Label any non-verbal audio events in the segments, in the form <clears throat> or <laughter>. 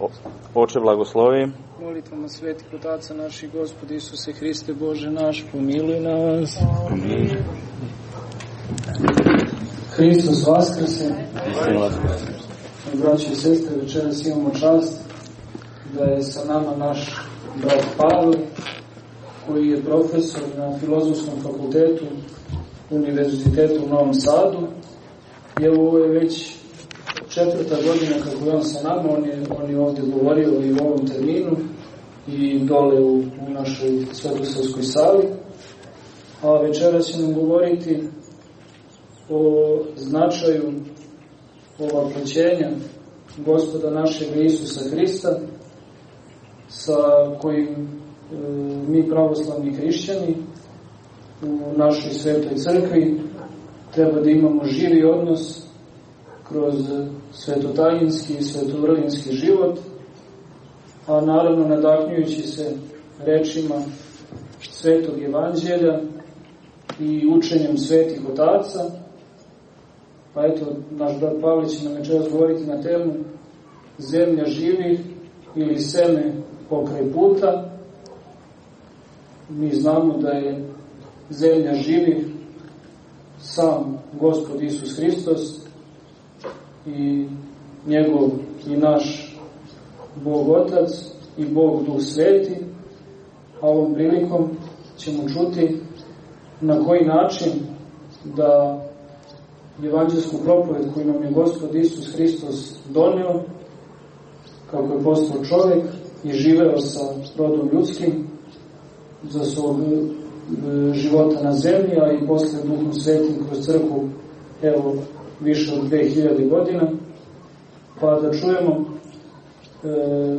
O, oče blagoslovi. Molitvama svetih otaca naših Gospod Isuse Hriste Bože naš, pomiluj nas. Amin. Hristos Vaskrse, Istina vas. braći i sestre, večeras imamo čast da je sa nama naš brat Pavle, koji je profesor na Filozofskom fakultetu Univerzitetu u Novom Sadu. I evo ovo je već četvrta godina kako je on sa nama, on je, on je ovdje govorio i u ovom terminu i dole u, u našoj Svetosavskoj sali. A večeras će nam govoriti o značaju ovaprećenja gospoda našeg Isusa Hrista sa kojim e, mi pravoslavni hrišćani u našoj svetoj crkvi treba da imamo živi odnos kroz svetotajinski i svetovrlinski život, a naravno nadahnjujući se rečima svetog evanđelja i učenjem svetih otaca, pa eto, naš brat Pavlić će nam večeras govoriti na temu zemlja živih ili seme pokraj puta. Mi znamo da je zemlja živih sam Gospod Isus Hristos i njegov i naš Bog Otac i Bog Duh Sveti, a ovom prilikom ćemo čuti na koji način da evanđelsku propoved koju nam je Gospod Isus Hristos donio, kako je postao čovjek i živeo sa rodom ljudskim za svog e, života na zemlji, a i posle Duhom Svetim kroz crkvu, evo, više od 2000 godina, pa da čujemo e,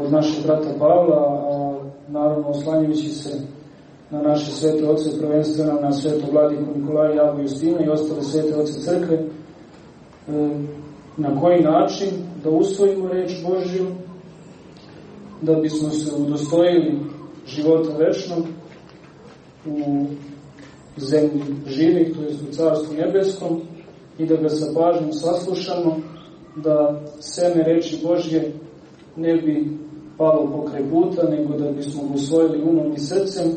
od našeg brata Pavla, a naravno oslanjujući se na naše svete oce, prvenstveno na sveto vladiku Nikolaja, Javu Justina i ostale svete oce crkve, e, na koji način da usvojimo reč Božju, da bismo se udostojili života večnog u zemlji živih, to je u Carstvu nebeskom, i da ga sa pažnjom saslušamo, da seme reči Božje ne bi palo pokraj puta, nego da bismo ga usvojili umom i srcem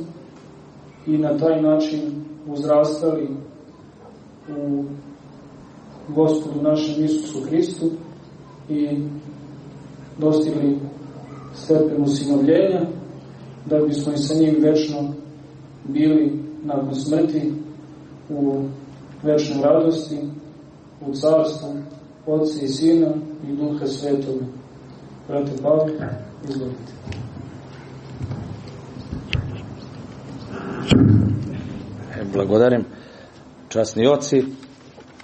i na taj način uzrastali u gospodu našem Isusu Hristu i dostigli stepen usinovljenja, da bismo i sa njim večno bili nakon smrti u večnoj radosti, u carstvu Otca i Sina i Duha Svetoga. Brate Pavle, izvolite. E, Blagodarim časni oci,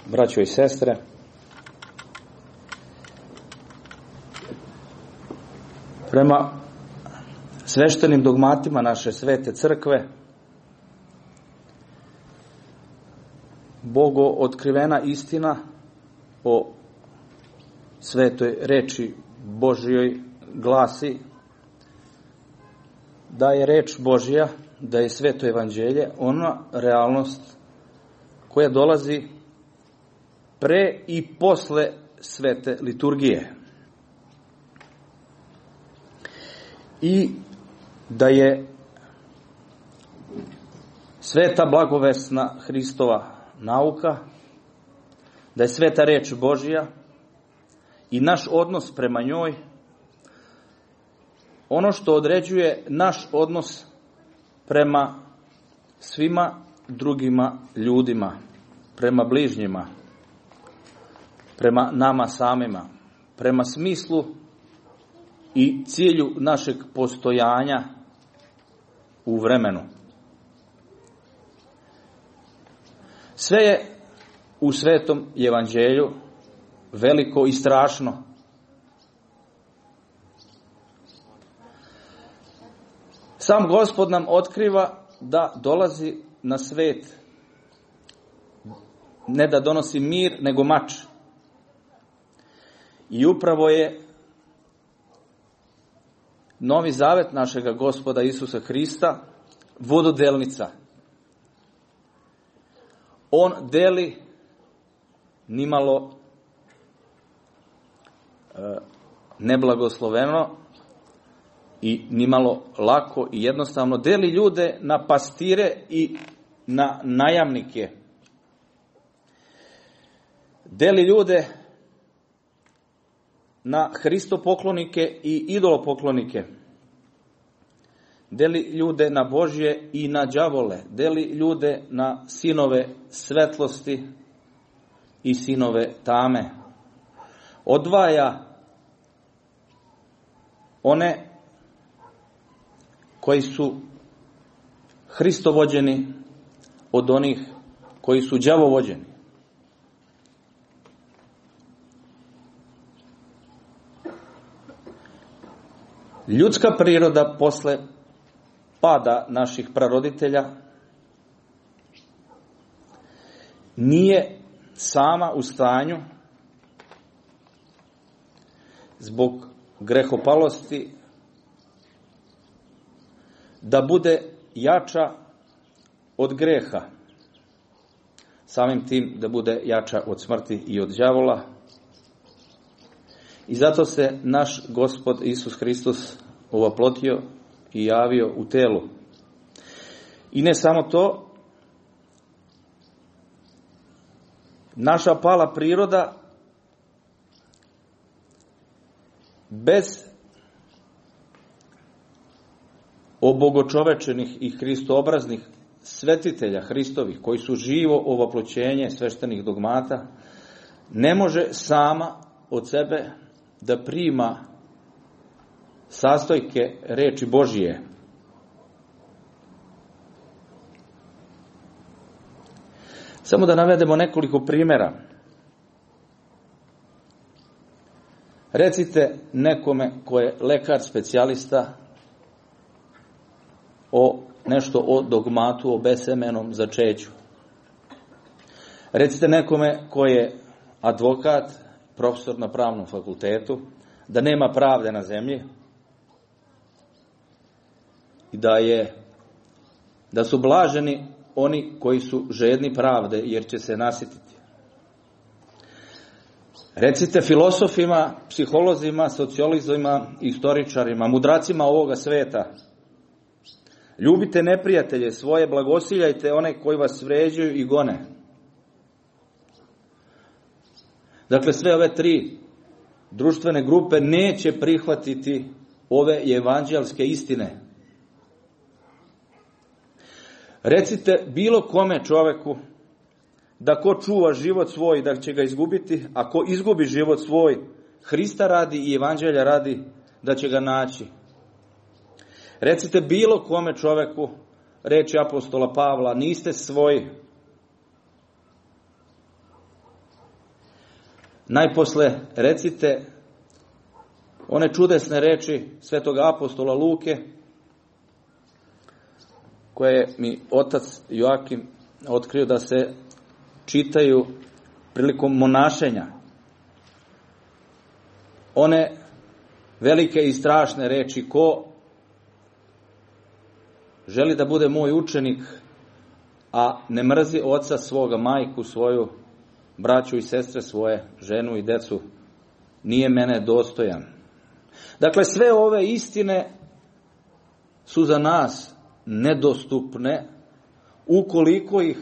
braćo i sestre. Prema sveštenim dogmatima naše svete crkve, Bogo otkrivena istina o svetoj reči Božjoj glasi da je reč Božja, da je sveto evanđelje ona realnost koja dolazi pre i posle svete liturgije. I da je sveta blagovesna Hristova nauka, da je sveta reč Božja i naš odnos prema njoj ono što određuje naš odnos prema svima drugima ljudima, prema bližnjima, prema nama samima, prema smislu i cilju našeg postojanja u vremenu. Sve je u svetom evanđelju veliko i strašno. Sam gospod nam otkriva da dolazi na svet ne da donosi mir, nego mač. I upravo je novi zavet našega gospoda Isusa Hrista vododelnica. On deli nimalo neblagosloveno i nimalo lako i jednostavno deli ljude na pastire i na najamnike. Deli ljude na Hristopoklonike i idolopoklonike. Deli ljude na Božje i na đavole. Deli ljude na sinove svetlosti i sinove tame. Odvaja one koji su Hristovođeni od onih koji su đavovođeni. Ljudska priroda posle pada naših praroditelja nije sama u stanju zbog grehopalosti da bude jača od greha, samim tim da bude jača od smrti i od đavola. I zato se naš gospod Isus Hristos ovoplotio i javio u telu. I ne samo to, naša pala priroda bez obogočovečenih i hristoobraznih svetitelja Hristovih, koji su živo ovoploćenje sveštenih dogmata, ne može sama od sebe da prima sastojke reči Božije. Samo da navedemo nekoliko primjera. Recite nekome ko je lekar, specijalista o nešto o dogmatu, o besemenom začeću. Recite nekome ko je advokat, profesor na pravnom fakultetu, da nema pravde na zemlji i da je da su blaženi oni koji su žedni pravde jer će se nasititi. Recite filosofima, psiholozima, sociolizima, istoričarima, mudracima ovoga sveta. Ljubite neprijatelje svoje, blagosiljajte one koji vas vređuju i gone. Dakle, sve ove tri društvene grupe neće prihvatiti ove evanđelske istine. Recite bilo kome čoveku da ko čuva život svoj da će ga izgubiti, a ko izgubi život svoj Hrista radi i evanđelja radi da će ga naći. Recite bilo kome čoveku, reči apostola Pavla, niste svoji. Najposle recite one čudesne reči svetog apostola Luke, koje mi otac Joakim otkrio da se čitaju prilikom monašenja. One velike i strašne reči, ko želi da bude moj učenik, a ne mrzi oca svoga, majku svoju, braću i sestre svoje, ženu i decu, nije mene dostojan. Dakle, sve ove istine su za nas nedostupne ukoliko ih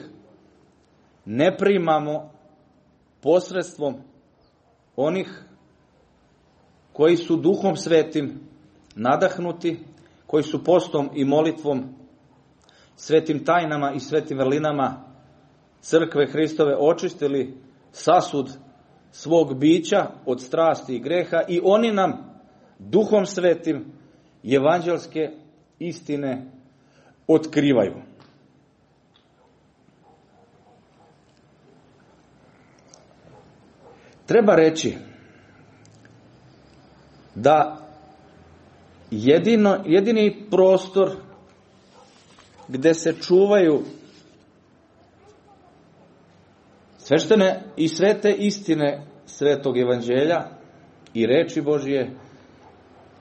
ne primamo posredstvom onih koji su duhom svetim nadahnuti, koji su postom i molitvom, svetim tajnama i svetim vrlinama crkve Hristove očistili sasud svog bića od strasti i greha i oni nam duhom svetim evanđelske istine otkrivaju. Treba reći da jedino, jedini prostor gde se čuvaju sveštene i svete istine svetog evanđelja i reči Božije,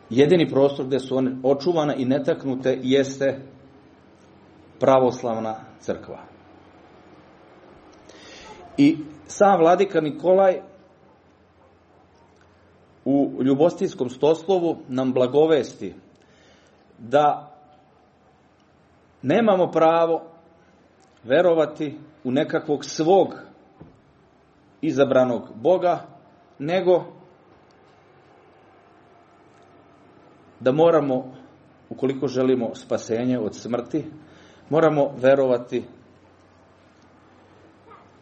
jedini prostor gde su one očuvane i netaknute jeste pravoslavna crkva. I sam vladika Nikolaj u ljubostinskom stoslovu nam blagovesti da nemamo pravo verovati u nekakvog svog izabranog Boga, nego da moramo, ukoliko želimo spasenje od smrti, moramo verovati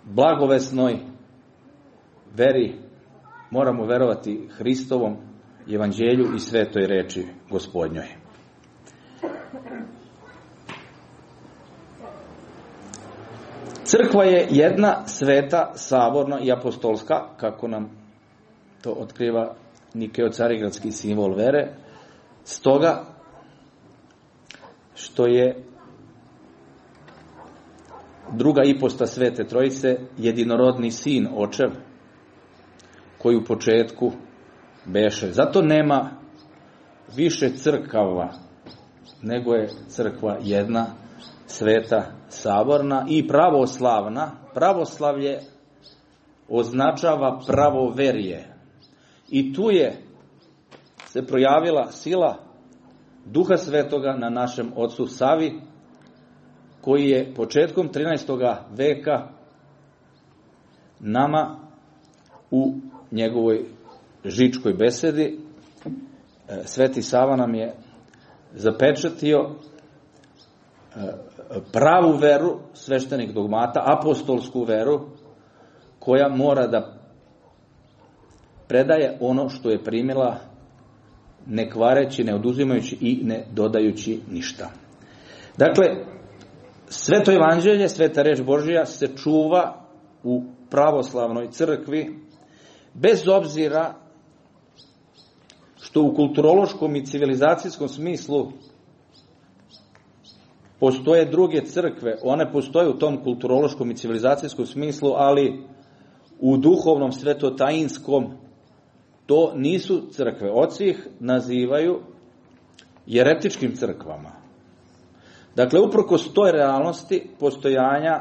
blagovesnoj veri, moramo verovati Hristovom evanđelju i svetoj reči gospodnjoj. Crkva je jedna sveta, saborna i apostolska, kako nam to otkriva Nikeo Carigradski simbol vere, stoga što je druga iposta Svete Trojice, jedinorodni sin, očev, koji u početku beše. Zato nema više crkava, nego je crkva jedna, sveta, saborna i pravoslavna. Pravoslavlje označava pravoverje. I tu je se projavila sila Duha Svetoga na našem ocu Savi, koji je početkom 13. veka nama u njegovoj žičkoj besedi e, Sveti Sava nam je zapečatio e, pravu veru sveštenih dogmata, apostolsku veru, koja mora da predaje ono što je primila ne kvareći, ne oduzimajući i ne dodajući ništa. Dakle, sveto evanđelje, sveta reč Božija se čuva u pravoslavnoj crkvi bez obzira što u kulturološkom i civilizacijskom smislu postoje druge crkve, one postoje u tom kulturološkom i civilizacijskom smislu, ali u duhovnom svetotajinskom to nisu crkve. Oci ih nazivaju jeretičkim crkvama. Dakle, uprkos toj realnosti postojanja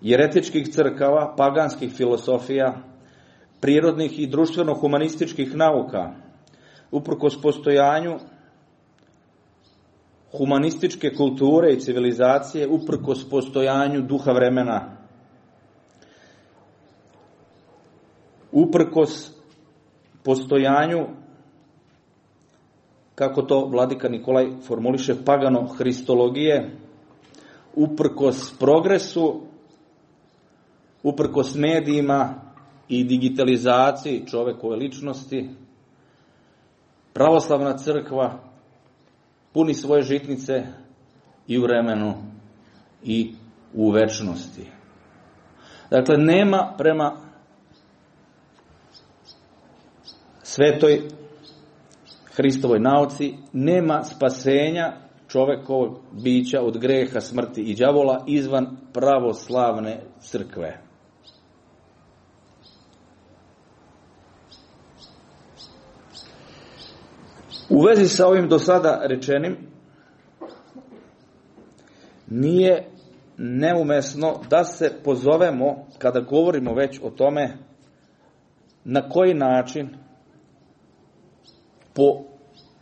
jeretičkih crkava, paganskih filosofija, prirodnih i društveno-humanističkih nauka, uprkos postojanju humanističke kulture i civilizacije, uprkos postojanju duha vremena, uprkos postojanju kako to vladika Nikolaj formuliše, pagano hristologije, uprkos progresu, uprkos medijima i digitalizaciji čovekove ličnosti, pravoslavna crkva puni svoje žitnice i u vremenu i u večnosti. Dakle, nema prema svetoj Hristovoj nauci nema spasenja čovekovog bića od greha, smrti i đavola izvan pravoslavne crkve. U vezi sa ovim do sada rečenim, nije neumesno da se pozovemo, kada govorimo već o tome, na koji način po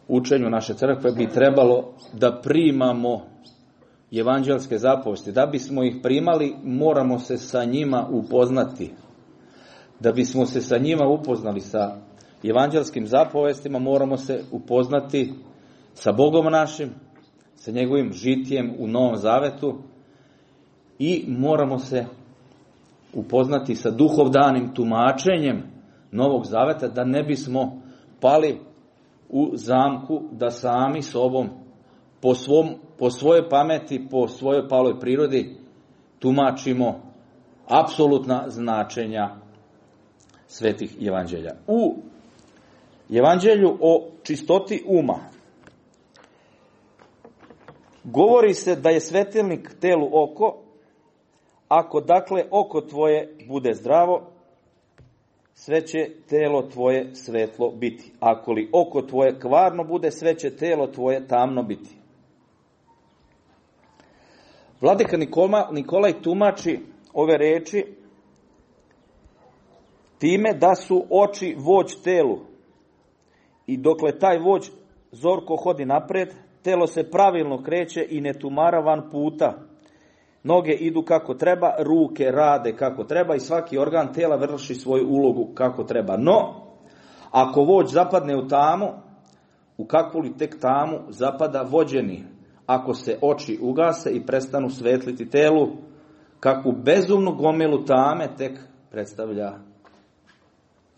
učenju naše crkve bi trebalo da primamo evanđelske zapovesti. Da bismo ih primali, moramo se sa njima upoznati. Da bismo se sa njima upoznali sa evanđelskim zapovestima, moramo se upoznati sa Bogom našim, sa njegovim žitijem u Novom Zavetu i moramo se upoznati sa duhovdanim tumačenjem Novog Zaveta, da ne bismo pali u zamku da sami sobom po, svom, po svojoj pameti, po svojoj paloj prirodi tumačimo apsolutna značenja svetih evanđelja. U evanđelju o čistoti uma govori se da je svetilnik telu oko, ako dakle oko tvoje bude zdravo, sve će telo tvoje svetlo biti. Ako li oko tvoje kvarno bude, sve će telo tvoje tamno biti. Vladika Nikola, Nikolaj tumači ove reči time da su oči vođ telu. I dokle taj vođ zorko hodi napred, telo se pravilno kreće i ne tumara van puta. Noge idu kako treba, ruke rade kako treba i svaki organ tela vrši svoju ulogu kako treba. No, ako vođ zapadne u tamu, u kakvu li tek tamu zapada vođeni, ako se oči ugase i prestanu svetliti telu, kakvu bezumnu gomilu tame tek predstavlja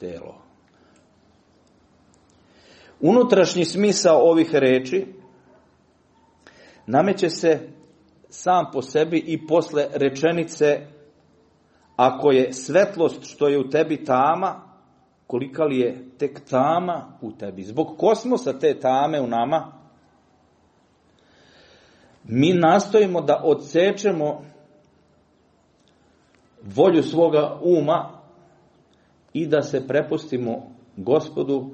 telo. Unutrašnji smisao ovih reči nameće se sam po sebi i posle rečenice ako je svetlost što je u tebi tama, kolika li je tek tama u tebi. Zbog kosmosa te tame u nama, mi nastojimo da odsečemo volju svoga uma i da se prepustimo gospodu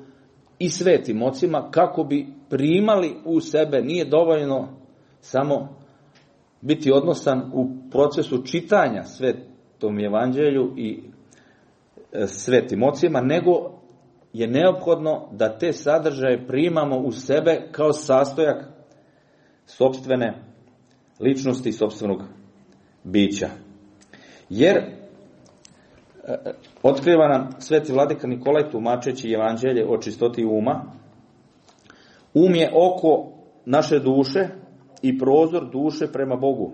i svetim ocima kako bi primali u sebe, nije dovoljno samo biti odnosan u procesu čitanja svetom evanđelju i e, svetim ocima, nego je neophodno da te sadržaje primamo u sebe kao sastojak sobstvene ličnosti i sobstvenog bića. Jer e, otkriva nam sveti vladika Nikolaj tumačeći evanđelje o čistoti uma. Um je oko naše duše i prozor duše prema Bogu.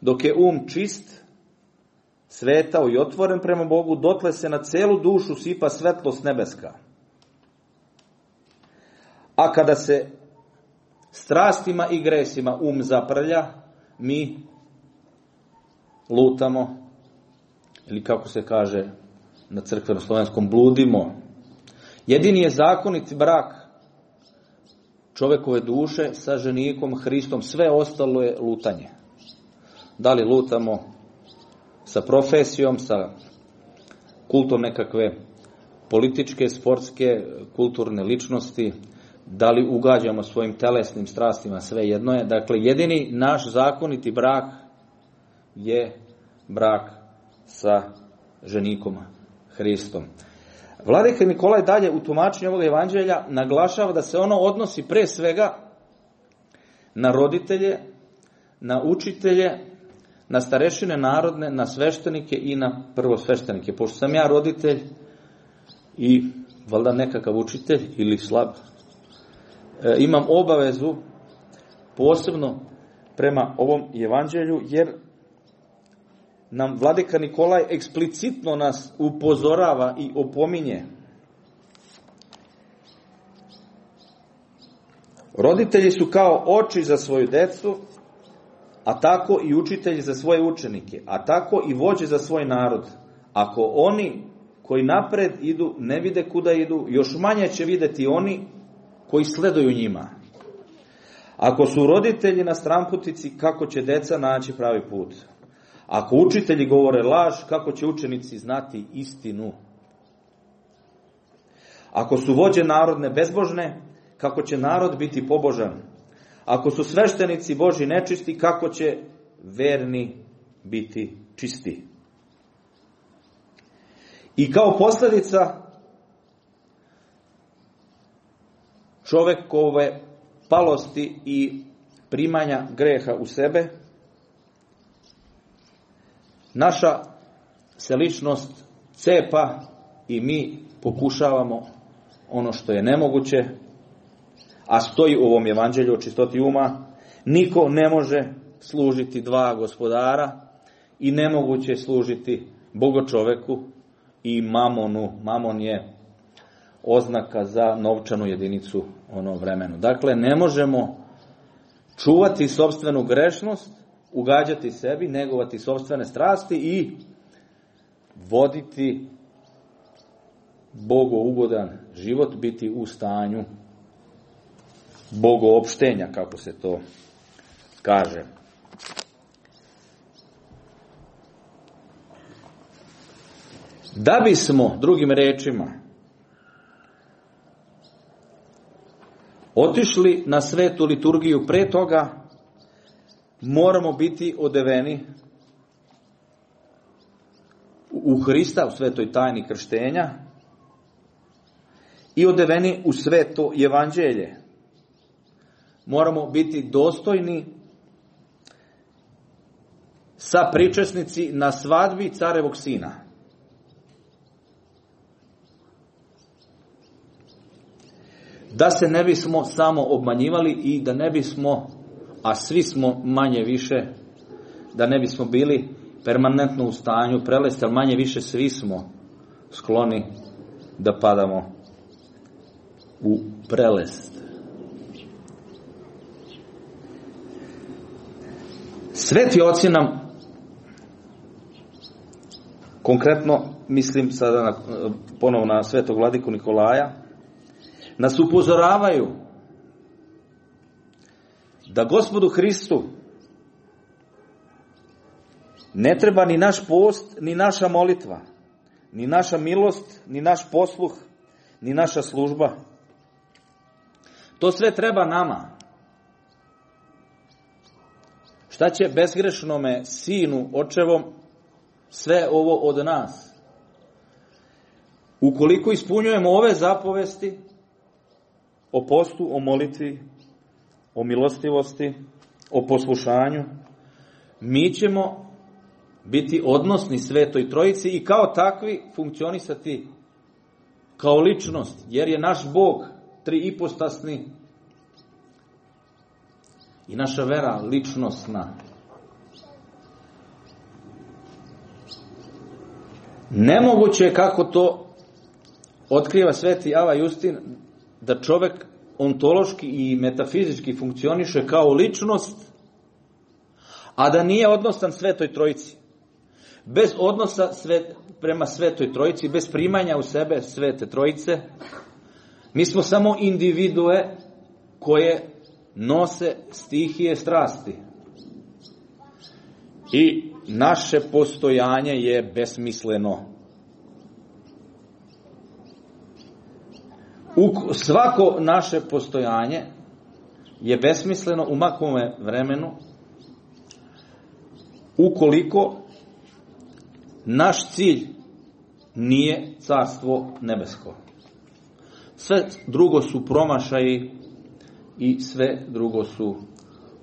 Dok je um čist, svetao i otvoren prema Bogu, dotle se na celu dušu sipa svetlost nebeska. A kada se strastima i gresima um zaprlja, mi lutamo, ili kako se kaže na crkveno-slovenskom, bludimo. Jedini je zakonit brak čovekove duše sa ženikom Hristom, sve ostalo je lutanje. Da li lutamo sa profesijom, sa kultom nekakve političke, sportske, kulturne ličnosti, da li ugađamo svojim telesnim strastima, sve jedno je. Dakle, jedini naš zakoniti brak je brak sa ženikom Hristom. Vladika Nikolaj dalje u tumačenju ovog evanđelja naglašava da se ono odnosi pre svega na roditelje, na učitelje, na starešine narodne, na sveštenike i na prvosveštenike. Pošto sam ja roditelj i valjda nekakav učitelj ili slab, e, imam obavezu posebno prema ovom evanđelju, jer nam vladika Nikolaj eksplicitno nas upozorava i opominje. Roditelji su kao oči za svoju decu, a tako i učitelji za svoje učenike, a tako i vođe za svoj narod. Ako oni koji napred idu ne vide kuda idu, još manje će videti oni koji sleduju njima. Ako su roditelji na stramputici, kako će deca naći pravi put? Ako učitelji govore laž, kako će učenici znati istinu? Ako su vođe narodne bezbožne, kako će narod biti pobožan? Ako su sveštenici Boži nečisti, kako će verni biti čisti? I kao posledica čovekove palosti i primanja greha u sebe, naša se ličnost cepa i mi pokušavamo ono što je nemoguće, a stoji u ovom evanđelju o čistoti uma, niko ne može služiti dva gospodara i nemoguće služiti Bogo čoveku i mamonu. Mamon je oznaka za novčanu jedinicu ono vremenu. Dakle, ne možemo čuvati sobstvenu grešnost ugađati sebi, negovati sobstvene strasti i voditi bogougodan život, biti u stanju bogoopštenja, kako se to kaže. Da bismo, drugim rečima, otišli na svetu liturgiju pre toga, moramo biti odeveni u Hrista, u svetoj tajni krštenja i odeveni u sveto evanđelje. Moramo biti dostojni sa pričesnici na svadbi carevog sina. Da se ne bismo samo obmanjivali i da ne bismo, a svi smo manje više, da ne bismo bili permanentno u stanju prelesti, ali manje više svi smo skloni da padamo u prelest. Sveti oci nam konkretno mislim sada na, ponovo na svetog vladiku Nikolaja, nas upozoravaju da gospodu Hristu ne treba ni naš post, ni naša molitva, ni naša milost, ni naš posluh, ni naša služba. To sve treba nama. Šta će bezgrešnome sinu, očevom, sve ovo od nas? Ukoliko ispunjujemo ove zapovesti o postu, o molitvi, o milostivosti, o poslušanju, mi ćemo biti odnosni svetoj trojici i kao takvi funkcionisati kao ličnost, jer je naš Bog tri ipostasni i naša vera ličnostna. Nemoguće je kako to otkriva sveti Ava Justin da čovek ontološki i metafizički funkcioniše kao ličnost, a da nije odnosan svetoj trojici. Bez odnosa sve, prema svetoj trojici, bez primanja u sebe svete trojice, mi smo samo individue koje nose stihije strasti. I naše postojanje je besmisleno. Svako naše postojanje je besmisleno u makome vremenu ukoliko naš cilj nije carstvo nebesko. Sve drugo su promašaji i sve drugo su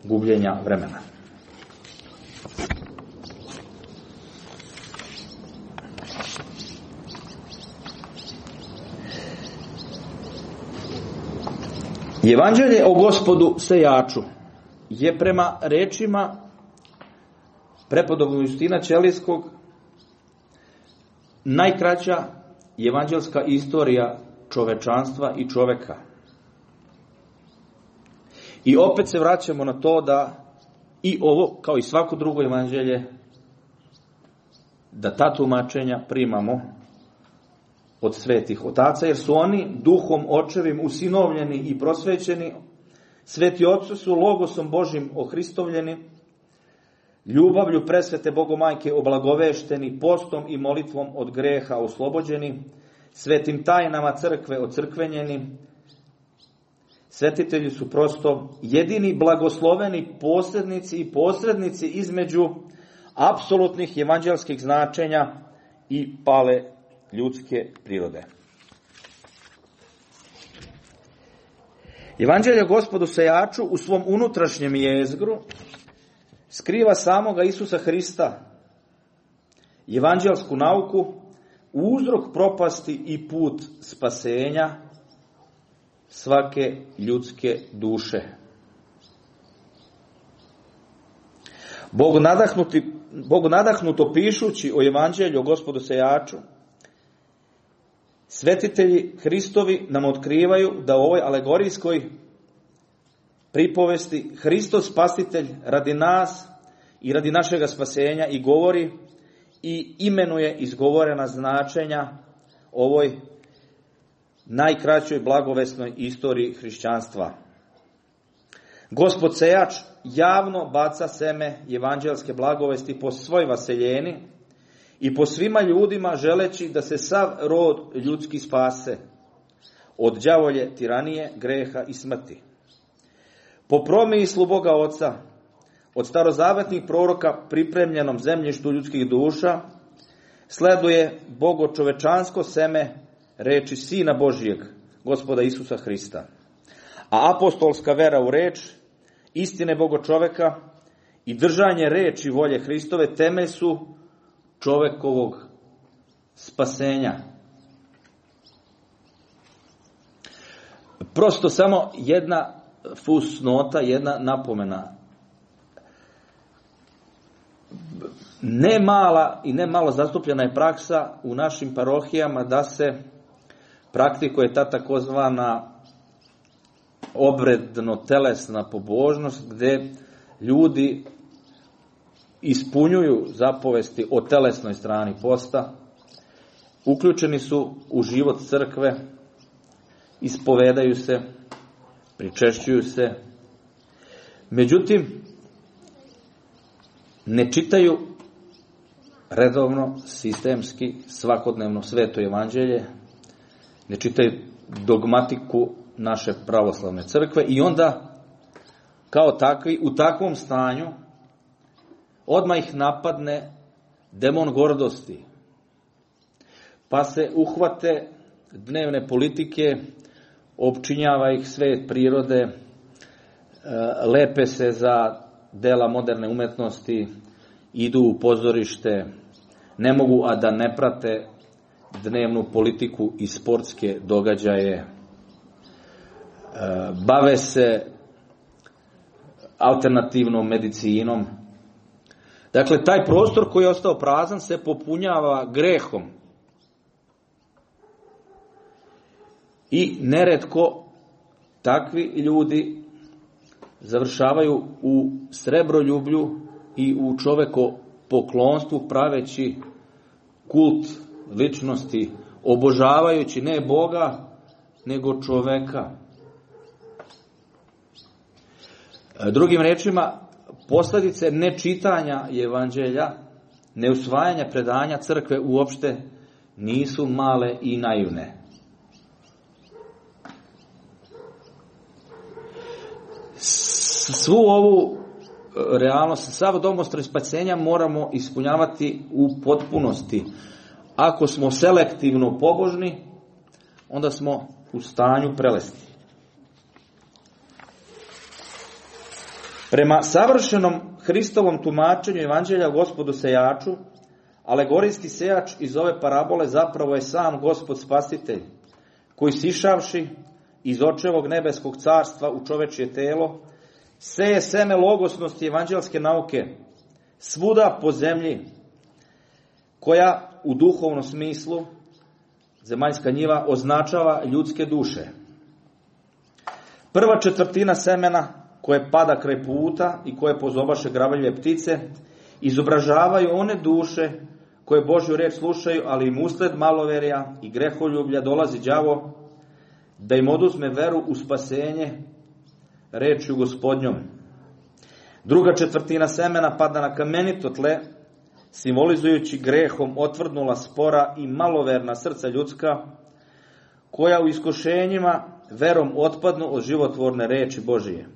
gubljenja vremena. Evanđelje o gospodu sejaču je prema rečima prepodobnog Justina Ćelijskog najkraća evanđelska istorija čovečanstva i čoveka. I opet se vraćamo na to da i ovo, kao i svako drugo evanđelje, da ta tumačenja primamo od svetih otaca, jer su oni duhom očevim usinovljeni i prosvećeni, sveti ocu su logosom Božim ohristovljeni, ljubavlju presvete Bogomajke oblagovešteni, postom i molitvom od greha oslobođeni, svetim tajnama crkve ocrkvenjeni, svetitelji su prosto jedini blagosloveni posrednici i posrednici između apsolutnih evanđelskih značenja i pale ljudske prirode. Evanđelje gospodu sejaču u svom unutrašnjem jezgru skriva samoga Isusa Hrista, evanđelsku nauku, uzrok propasti i put spasenja svake ljudske duše. Bog, nadahnuti, Bog nadahnuto pišući o evanđelju o gospodu sejaču, svetitelji Hristovi nam otkrivaju da u ovoj alegorijskoj pripovesti Hristos spasitelj radi nas i radi našega spasenja i govori i imenuje izgovorena značenja ovoj najkraćoj blagovesnoj istoriji hrišćanstva. Gospod Sejač javno baca seme evanđelske blagovesti po svoj vaseljeni i po svima ljudima želeći da se sav rod ljudski spase od đavolje, tiranije, greha i smrti. Po promislu Boga Oca, od starozavetnih proroka pripremljenom zemljištu ljudskih duša, sleduje Bogo čovečansko seme reči Sina Božijeg, gospoda Isusa Hrista. A apostolska vera u reč, istine Bogo čoveka i držanje reči volje Hristove temelj su čovekovog spasenja. Prosto samo jedna fusnota, jedna napomena. Ne mala i ne malo zastupljena je praksa u našim parohijama da se praktikuje ta takozvana obredno-telesna pobožnost gde ljudi ispunjuju zapovesti o telesnoj strani posta, uključeni su u život crkve, ispovedaju se, pričešćuju se, međutim, ne čitaju redovno, sistemski, svakodnevno sveto evanđelje, ne čitaju dogmatiku naše pravoslavne crkve i onda kao takvi u takvom stanju odmah ih napadne demon gordosti pa se uhvate dnevne politike opčinjava ih svet prirode e, lepe se za dela moderne umetnosti idu u pozorište ne mogu a da ne prate dnevnu politiku i sportske događaje bave se alternativnom medicinom. Dakle, taj prostor koji je ostao prazan se popunjava grehom. I neretko takvi ljudi završavaju u srebroljublju i u čoveko poklonstvu praveći kult ličnosti, obožavajući ne Boga, nego čoveka. Drugim rečima, posledice nečitanja evanđelja, neusvajanja predanja crkve uopšte nisu male i naivne. Svu ovu e, realnost, sav domostroj spasenja moramo ispunjavati u potpunosti. Ako smo selektivno pobožni, onda smo u stanju prelesti. Prema savršenom Hristovom tumačenju evanđelja gospodu sejaču, alegorijski sejač iz ove parabole zapravo je sam gospod spasitelj, koji sišavši iz očevog nebeskog carstva u čovečje telo, seje seme logosnosti evanđelske nauke svuda po zemlji, koja u duhovnom smislu zemaljska njiva označava ljudske duše. Prva četvrtina semena koje pada kraj puta i koje pozobaše gravelje ptice, izobražavaju one duše koje Božju reč slušaju, ali im usled maloverja i greholjublja dolazi đavo da im oduzme veru u spasenje rečju gospodnjom. Druga četvrtina semena pada na kamenito tle, simbolizujući grehom otvrdnula spora i maloverna srca ljudska, koja u iskošenjima verom otpadnu od životvorne reči Božije.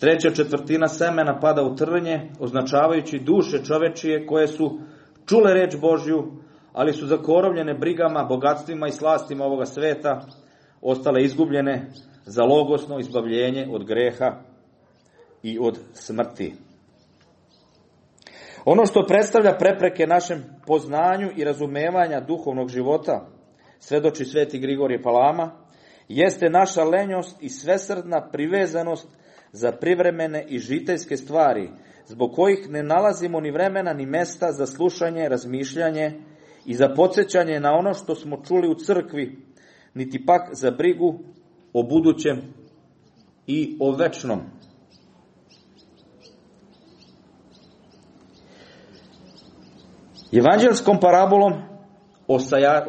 Treća četvrtina semena pada u trnje, označavajući duše čovečije koje su čule reč Božju, ali su zakorovljene brigama, bogatstvima i slastima ovoga sveta, ostale izgubljene za logosno izbavljenje od greha i od smrti. Ono što predstavlja prepreke našem poznanju i razumevanja duhovnog života, svedoči sveti Grigorije Palama, jeste naša lenjost i svesrdna privezanost za privremene i žiteljske stvari, zbog kojih ne nalazimo ni vremena ni mesta za slušanje, razmišljanje i za podsjećanje na ono što smo čuli u crkvi, niti pak za brigu o budućem i o večnom. Evanđelskom parabolom o,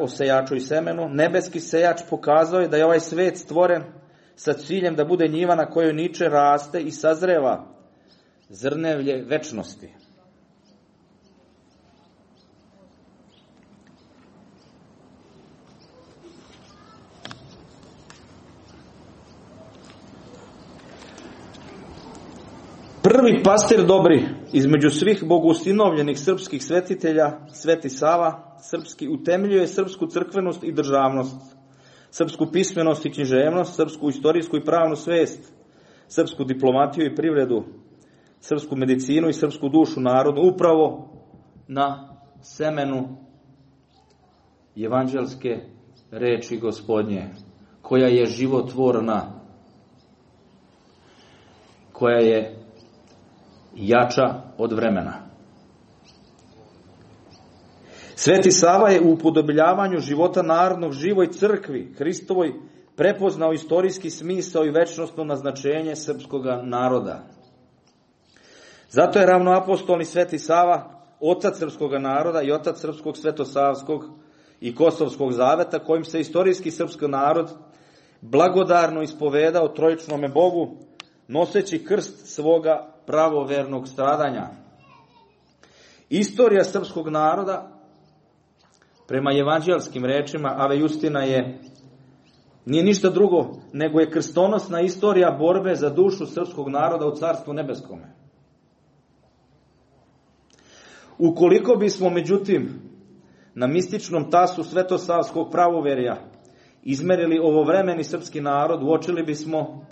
o sejaču i semenu, nebeski sejač pokazao je da je ovaj svet stvoren sa ciljem da bude njiva na kojoj niče raste i sazreva zrnevlje večnosti. Prvi pastir dobri Između svih bogustinovljenih srpskih svetitelja, Sveti Sava, srpski, utemeljuje srpsku crkvenost i državnost, srpsku pismenost i književnost, srpsku istorijsku i pravnu svest, srpsku diplomatiju i privredu, srpsku medicinu i srpsku dušu narodu, upravo na semenu evanđelske reči gospodnje, koja je životvorna, koja je jača od vremena. Sveti Sava je u upodobljavanju života narodnog živoj crkvi, Hristovoj, prepoznao istorijski smisao i večnostno naznačenje srpskog naroda. Zato je ravnoapostolni Sveti Sava otac srpskog naroda i otac srpskog svetosavskog i kosovskog zaveta kojim se istorijski srpski narod blagodarno ispovedao trojičnome Bogu noseći krst svoga pravovernog stradanja. Istorija srpskog naroda prema evanđelskim rečima Ave Justina je nije ništa drugo nego je krstonosna istorija borbe za dušu srpskog naroda u carstvu nebeskome. Ukoliko bismo, međutim, na mističnom tasu svetosavskog pravoverja izmerili ovo vremeni srpski narod, uočili bismo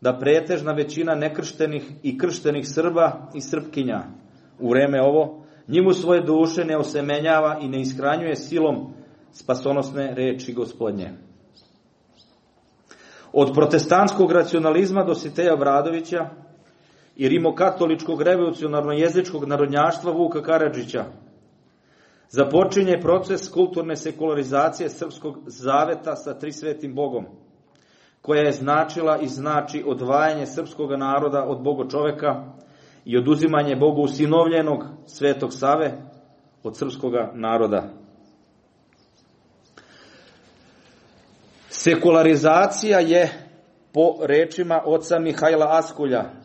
da pretežna većina nekrštenih i krštenih Srba i Srpkinja u vreme ovo njimu svoje duše ne osemenjava i ne iskranjuje silom spasonosne reči gospodnje. Od protestantskog racionalizma do Siteja Vradovića i rimokatoličkog revolucionarno-jezičkog narodnjaštva Vuka Karadžića započinje proces kulturne sekularizacije srpskog zaveta sa tri svetim bogom, koja je značila i znači odvajanje srpskog naroda od bogo čoveka i oduzimanje bogu usinovljenog svetog Save od srpskog naroda. Sekularizacija je po rečima oca Mihajla Askulja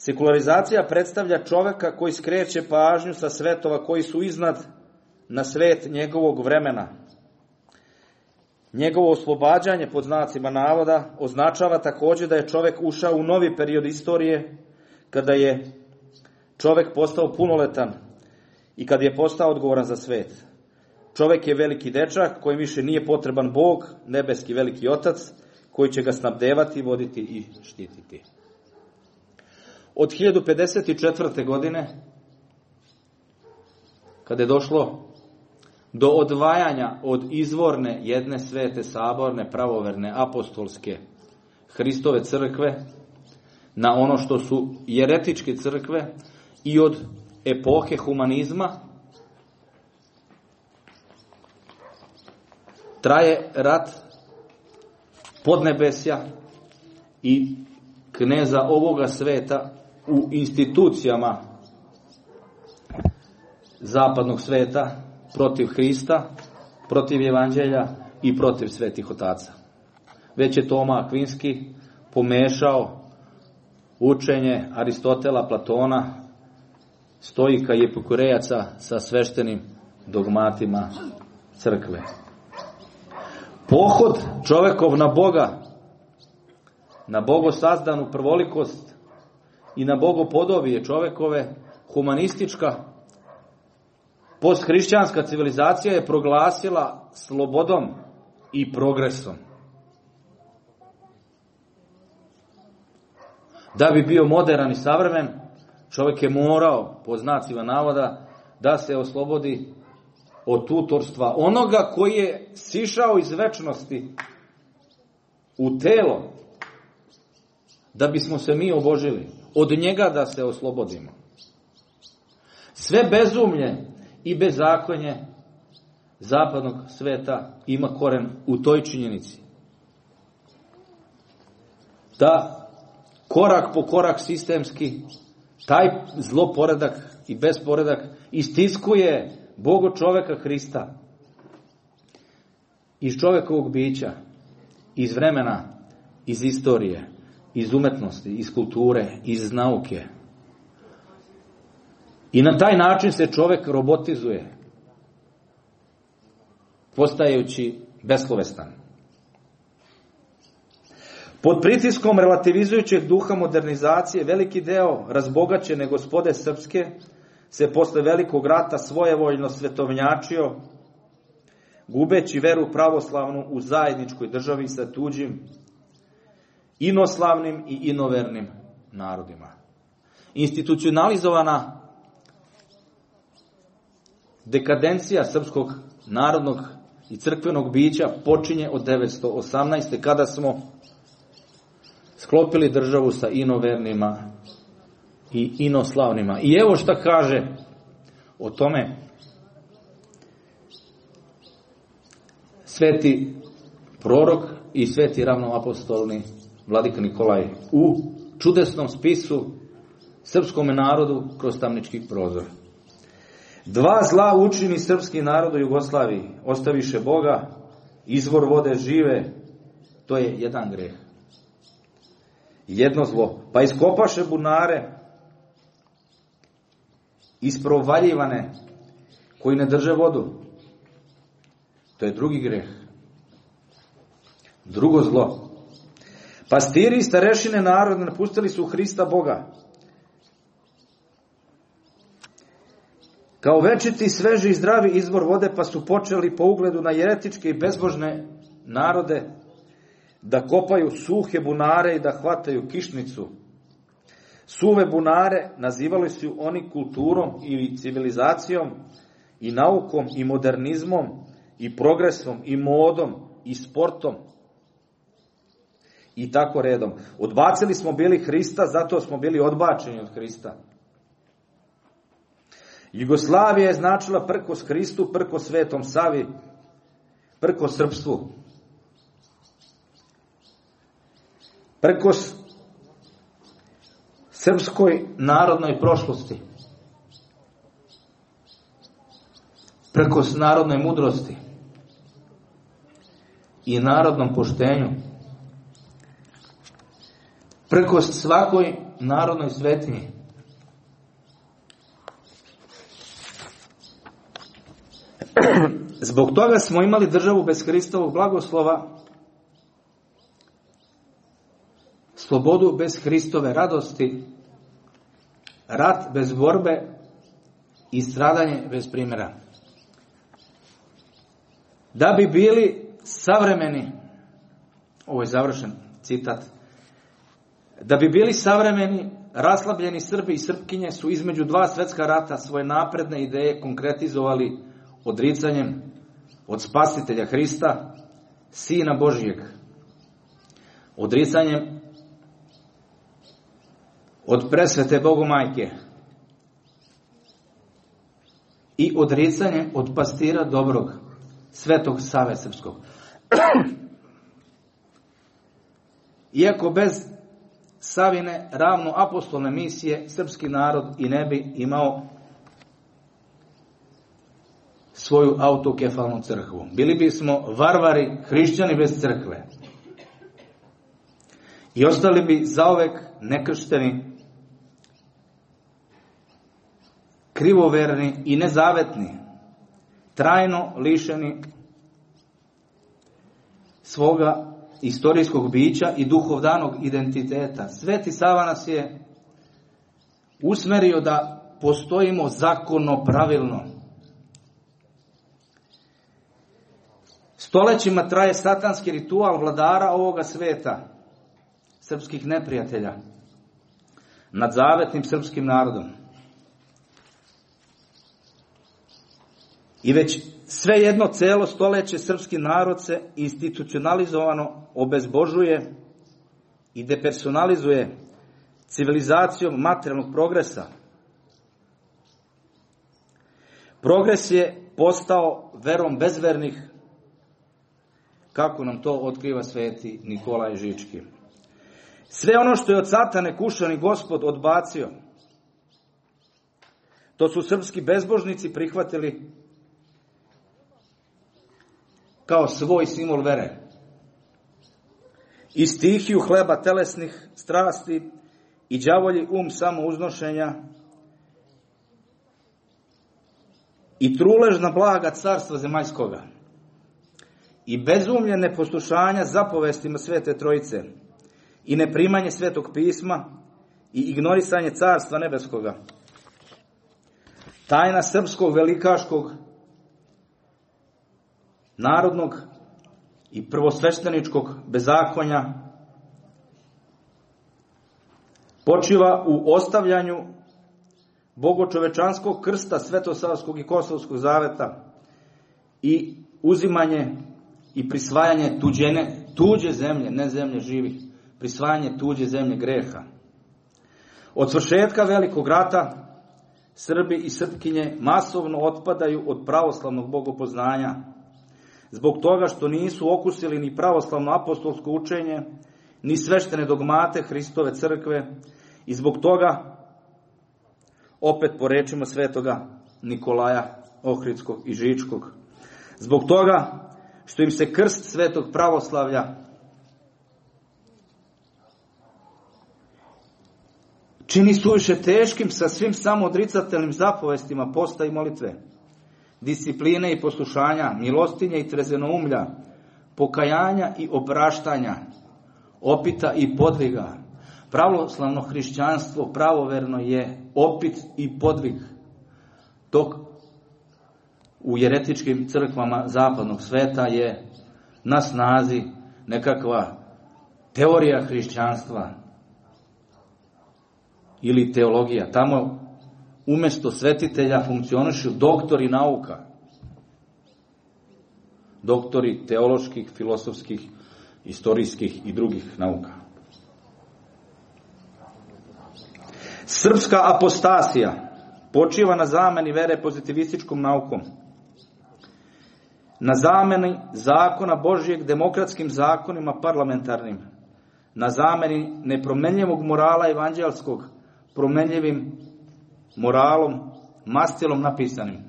Sekularizacija predstavlja čoveka koji skreće pažnju sa svetova koji su iznad na svet njegovog vremena. Njegovo oslobađanje pod znacima navoda označava takođe da je čovek ušao u novi period istorije kada je čovek postao punoletan i kad je postao odgovoran za svet. Čovek je veliki dečak koji više nije potreban Bog, nebeski veliki otac, koji će ga snabdevati, voditi i štititi. Od 1054. godine, kada je došlo do odvajanja od izvorne jedne svete saborne pravoverne apostolske Hristove crkve na ono što su jeretičke crkve i od epohe humanizma traje rat podnebesja i kneza ovoga sveta u institucijama zapadnog sveta protiv Hrista, protiv Evanđelja i protiv svetih otaca. Već je Toma Akvinski pomešao učenje Aristotela, Platona, stojika i epikurejaca sa sveštenim dogmatima crkve. Pohod čovekov na Boga, na bogosazdanu prvolikost i na bogopodobije čovekove, humanistička, posthrišćanska civilizacija je proglasila slobodom i progresom. Da bi bio modern i savremen, čovjek je morao, po znacima navoda, da se oslobodi od tutorstva onoga koji je sišao iz večnosti u telo, da bismo se mi obožili od njega da se oslobodimo. Sve bezumlje i bezakonje zapadnog sveta ima koren u toj činjenici. Da korak po korak sistemski taj zloporedak i besporedak istiskuje Bogo čoveka Hrista iz čovekovog bića, iz vremena, iz istorije, iz umetnosti, iz kulture, iz nauke. I na taj način se čovek robotizuje, postajući beslovestan. Pod pritiskom relativizujućeg duha modernizacije, veliki deo razbogaćene gospode srpske se posle velikog rata svojevoljno svetovnjačio, gubeći veru pravoslavnu u zajedničkoj državi sa tuđim, inoslavnim i inovernim narodima. Institucionalizovana dekadencija srpskog narodnog i crkvenog bića počinje od 918. kada smo sklopili državu sa inovernima i inoslavnima. I evo šta kaže o tome sveti prorok i sveti ravnoapostolni vladika Nikolaj u čudesnom spisu srpskom narodu kroz tamničkih prozora. Dva zla učini srpski narod u Jugoslaviji. Ostaviše Boga, izvor vode žive, to je jedan greh. Jedno zlo. Pa iskopaše bunare, isprovaljivane, koji ne drže vodu. To je drugi greh. Drugo zlo. Pastiri i starešine narodne napustili su Hrista Boga. Kao večiti, sveži i zdravi izvor vode, pa su počeli po ugledu na jeretičke i bezbožne narode da kopaju suhe bunare i da hvataju kišnicu. Suve bunare nazivali su oni kulturom ili civilizacijom i naukom i modernizmom i progresom i modom i sportom i tako redom. Odbacili smo bili Hrista, zato smo bili odbačeni od Hrista. Jugoslavija je značila prkos Hristu, prko Svetom Savi, prko Srpstvu. Prkos srpskoj narodnoj prošlosti. Prkos narodnoj mudrosti i narodnom poštenju. Prkos svakoj narodnoj svetinji. <clears throat> Zbog toga smo imali državu bez Hristovog blagoslova, slobodu bez Hristove radosti, rat bez borbe i stradanje bez primjera. Da bi bili savremeni, ovo je završen citat, da bi bili savremeni, raslabljeni Srbi i Srpkinje su između dva svetska rata svoje napredne ideje konkretizovali odricanjem od spasitelja Hrista, Sina Božijeg, odricanjem od presvete Bogu majke i odricanjem od pastira dobrog, svetog Save Srpskog. <clears throat> Iako bez Savine ravno apostolne misije, srpski narod i ne bi imao svoju autokefalnu crkvu. Bili bismo varvari, hrišćani bez crkve. I ostali bi zaovek nekršteni, krivoverni i nezavetni, trajno lišeni svoga istorijskog bića i duhovdanog identiteta. Sveti Sava nas je usmerio da postojimo zakonno pravilno, Stolećima traje satanski ritual vladara ovoga sveta, srpskih neprijatelja, nad zavetnim srpskim narodom. I već sve jedno celo stoleće srpski narod se institucionalizovano obezbožuje i depersonalizuje civilizacijom materijalnog progresa. Progres je postao verom bezvernih kako nam to otkriva sveti Nikolaj Žički. Sve ono što je od satane kušani gospod odbacio, to su srpski bezbožnici prihvatili kao svoj simbol vere. I stihiju hleba telesnih strasti i đavolji um samouznošenja i truležna blaga carstva zemaljskoga i bezumlje neposlušanja zapovestima Svete Trojice i neprimanje svetog pisma i ignorisanje carstva nebeskoga. Tajna srpskog velikaškog narodnog i prvosvešteničkog bezakonja počiva u ostavljanju bogočovečanskog krsta Svetosavskog i Kosovskog zaveta i uzimanje i prisvajanje tuđene, tuđe zemlje, ne zemlje živih, prisvajanje tuđe zemlje greha. Od svršetka velikog rata Srbi i Srpkinje masovno otpadaju od pravoslavnog bogopoznanja, zbog toga što nisu okusili ni pravoslavno apostolsko učenje, ni sveštene dogmate Hristove crkve i zbog toga, opet po rečima svetoga Nikolaja Ohridskog i Žičkog, zbog toga što im se krst svetog pravoslavlja čini suviše teškim sa svim samodricatelnim zapovestima posta i molitve, discipline i poslušanja, milostinje i trezenoumlja, pokajanja i opraštanja, opita i podviga. Pravoslavno hrišćanstvo pravoverno je opit i podvig, dok u jeretičkim crkvama zapadnog sveta je na snazi nekakva teorija hrišćanstva ili teologija. Tamo umjesto svetitelja funkcionišu doktori nauka. Doktori teoloških, filosofskih, istorijskih i drugih nauka. Srpska apostasija počiva na zameni vere pozitivističkom naukom. Na zameni zakona Božijeg demokratskim zakonima parlamentarnim. Na zameni nepromenljivog morala evanđelskog promenljivim moralom, mastilom napisanim.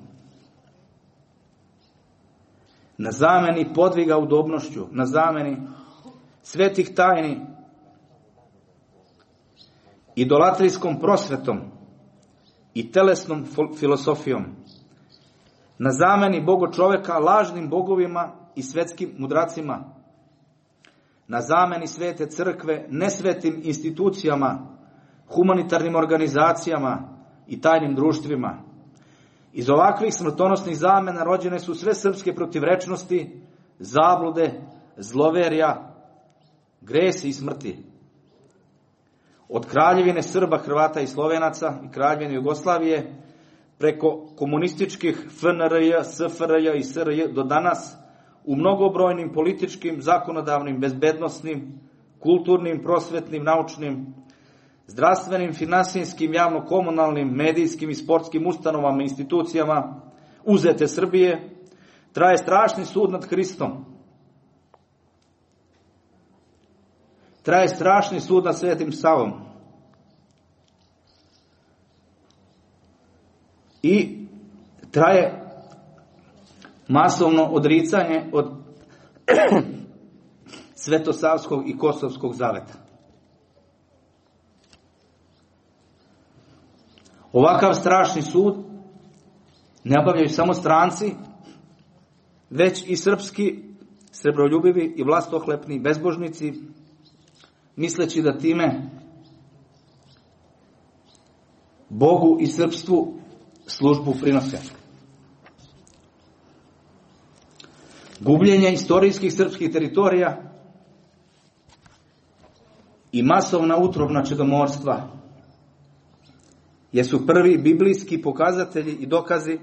Na zameni podviga udobnošću, na zameni svetih tajni idolatrijskom prosvetom i telesnom filosofijom, na zameni bogo čoveka lažnim bogovima i svetskim mudracima, na zameni svete crkve nesvetim institucijama, humanitarnim organizacijama i tajnim društvima. Iz ovakvih smrtonosnih zamena rođene su sve srpske protivrečnosti, zablude, zloverja, gresi i smrti. Od kraljevine Srba, Hrvata i Slovenaca i kraljevine Jugoslavije preko komunističkih FNRJ, SFRJ i SRJ do danas u mnogobrojnim političkim, zakonodavnim, bezbednostnim, kulturnim, prosvetnim, naučnim, zdravstvenim, finansijskim, javno-komunalnim, medijskim i sportskim ustanovama i institucijama uzete Srbije, traje strašni sud nad Hristom. Traje strašni sud nad Svetim Savom. I traje masovno odricanje od <clears throat> Svetosavskog i Kosovskog zaveta. Ovakav strašni sud ne obavljaju samo stranci, već i srpski srebroljubivi i vlastohlepni bezbožnici, misleći da time Bogu i srpstvu službu prinose. Gubljenje istorijskih srpskih teritorija i masovna utrobna čedomorstva jesu prvi biblijski pokazatelji i dokazi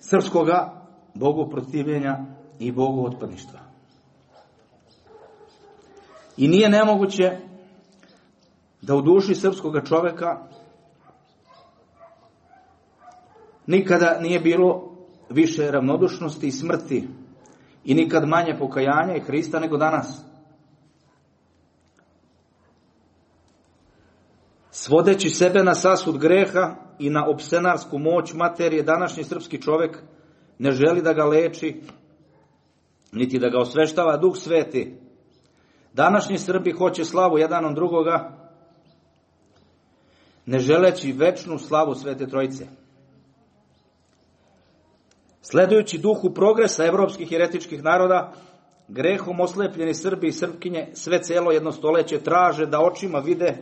srpskoga Bogu protivljenja i Bogu otpadništva. I nije nemoguće da u duši srpskoga čoveka nikada nije bilo više ravnodušnosti i smrti i nikad manje pokajanja i Hrista nego danas. Svodeći sebe na sasud greha i na opsenarsku moć materije, današnji srpski čovjek ne želi da ga leči, niti da ga osveštava duh sveti. Današnji Srbi hoće slavu jedan od drugoga, ne želeći večnu slavu Svete Trojice. Sledujući duhu progresa evropskih heretičkih naroda, grehom oslepljeni Srbi i Srpkinje sve celo jedno stoleće traže da očima vide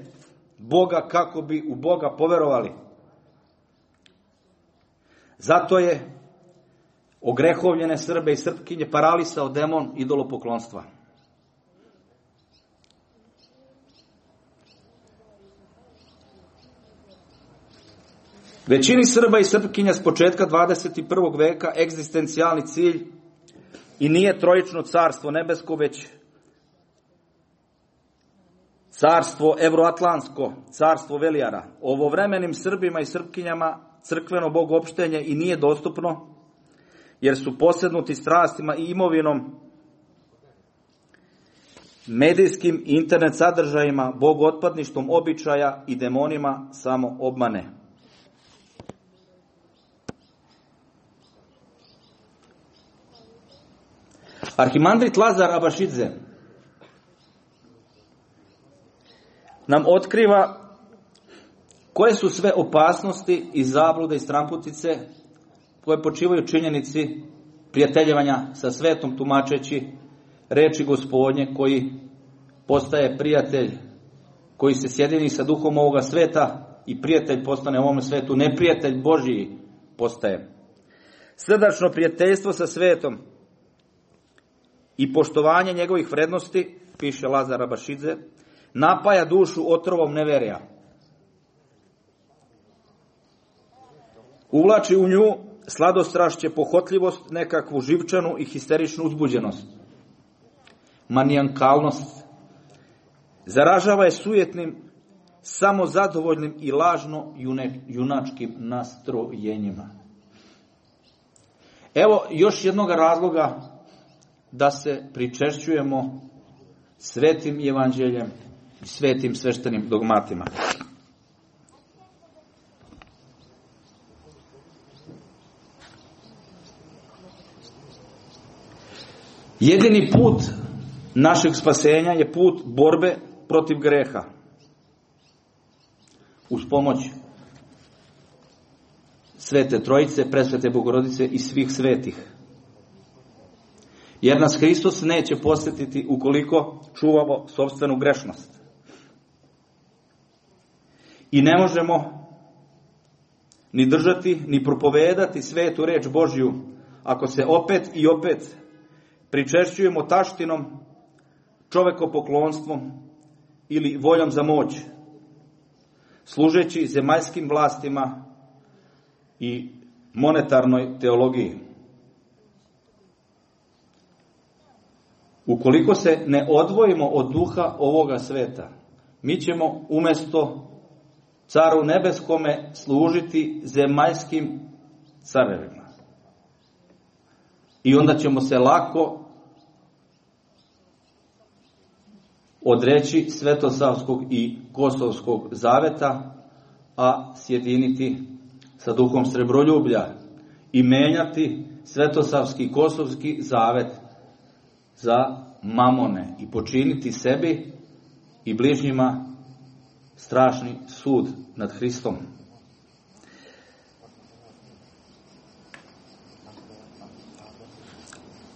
Boga kako bi u Boga poverovali. Zato je ogrehovljene Srbe i Srpkinje paralisao demon idolopoklonstva. Većini Srba i Srpkinja s početka 21. veka egzistencijalni cilj i nije trojično carstvo nebesko, već carstvo evroatlantsko, carstvo Velijara. Ovovremenim Srbima i Srpkinjama crkveno bogopštenje i nije dostupno, jer su posjednuti strastima i imovinom, medijskim internet sadržajima, bogotpadništvom običaja i demonima samo obmane. Arhimandrit Lazar Abašidze nam otkriva koje su sve opasnosti i zablude i stramputice koje počivaju činjenici prijateljevanja sa svetom tumačeći reči gospodnje koji postaje prijatelj koji se sjedini sa duhom ovoga sveta i prijatelj postane ovom svetu, neprijatelj Božiji postaje. Srdačno prijateljstvo sa svetom i poštovanje njegovih vrednosti, piše Lazar Abašidze, napaja dušu otrovom neverija. Uvlači u nju sladostrašće, pohotljivost, nekakvu živčanu i histeričnu uzbuđenost. Manijankalnost. Zaražava je sujetnim, samozadovoljnim i lažno junačkim nastrojenjima. Evo još jednog razloga da se pričešćujemo svetim evanđeljem svetim sveštenim dogmatima. Jedini put našeg spasenja je put borbe protiv greha. Uz pomoć Svete Trojice, Presvete Bogorodice i svih svetih. Jer nas Hristos neće posjetiti ukoliko čuvamo sobstvenu grešnost. I ne možemo ni držati, ni propovedati svetu reč Božju, ako se opet i opet pričešćujemo taštinom, čovekopoklonstvom ili voljom za moć, služeći zemaljskim vlastima i monetarnoj teologiji. Ukoliko se ne odvojimo od duha ovoga sveta, mi ćemo umjesto caru nebeskome služiti zemaljskim carevima. I onda ćemo se lako odreći Svetosavskog i Kosovskog zaveta, a sjediniti sa duhom srebroljublja i menjati Svetosavski i Kosovski zavet za mamone i počiniti sebi i bližnjima strašni sud nad Hristom.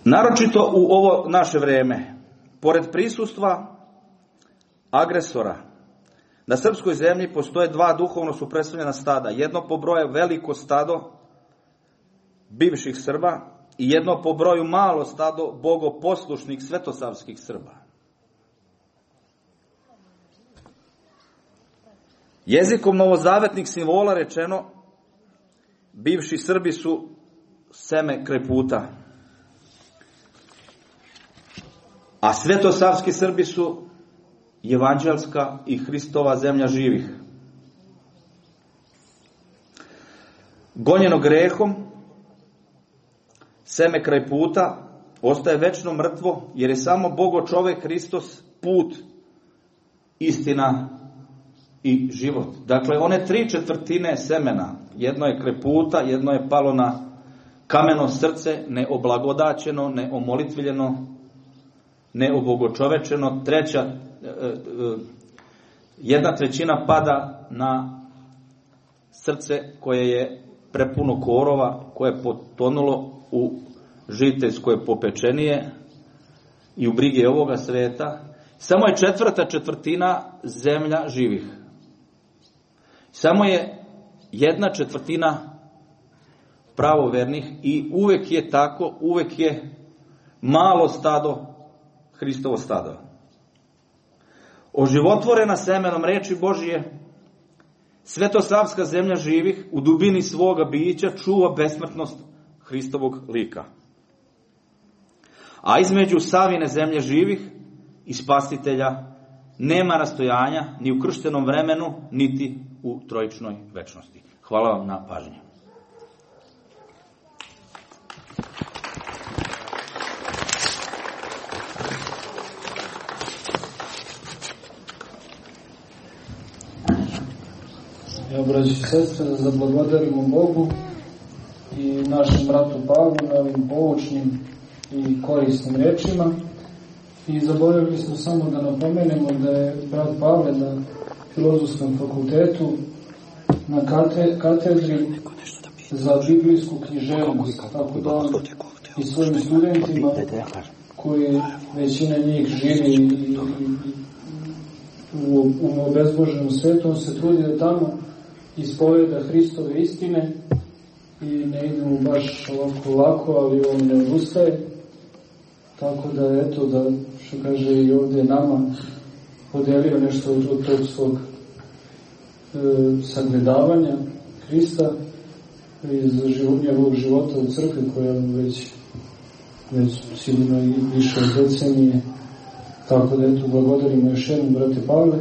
Naročito u ovo naše vrijeme, pored prisustva agresora, na srpskoj zemlji postoje dva duhovno su predstavljena stada. Jedno po broju veliko stado bivših Srba i jedno po broju malo stado bogoposlušnih svetosavskih Srba. Jezikom novozavetnih simbola rečeno, bivši Srbi su seme kreputa. A svetosavski Srbi su evanđelska i Hristova zemlja živih. Gonjeno grehom, seme kraj puta, ostaje večno mrtvo, jer je samo Bogo čovek Hristos put, istina i život. Dakle, one tri četvrtine semena, jedno je kreputa, jedno je palo na kameno srce, neoblagodaćeno, neomolitviljeno, neobogočovečeno, treća, e, e, jedna trećina pada na srce koje je prepuno korova, koje je potonulo u žiteljsko popečenije i u brige ovoga sveta, samo je četvrta četvrtina zemlja živih. Samo je jedna četvrtina pravovernih i uvek je tako, uvek je malo stado Hristovo stado. Oživotvorena semenom reči Božije, svetosavska zemlja živih u dubini svoga bića čuva besmrtnost Hristovog lika. A između savine zemlje živih i spasitelja nema rastojanja ni u krštenom vremenu, niti u trojičnoj večnosti. Hvala vam na pažnju. Evo, braći i sestre, da zablagodarimo Bogu i našem bratu Pavlu na ovim poučnim i korisnim rečima. I zaboravili smo samo da napomenemo da je brat Pavle na filozofskom fakultetu na katedri za biblijsku književnost, tako da i svojim studentima koji većina njih živi i, i, u, u obezboženom svetu, on se trudi da tamo ispoveda Hristove istine i ne ide mu baš ovako lako, ali on ne odustaje. Tako da, eto, da, što kaže i ovdje nama, podelio nešto od, tog svog e, sagledavanja Hrista iz njegovog života u crkvi koja već, već sigurno i više od decenije. Tako da, eto, blagodarimo još jednom, brate Pavle.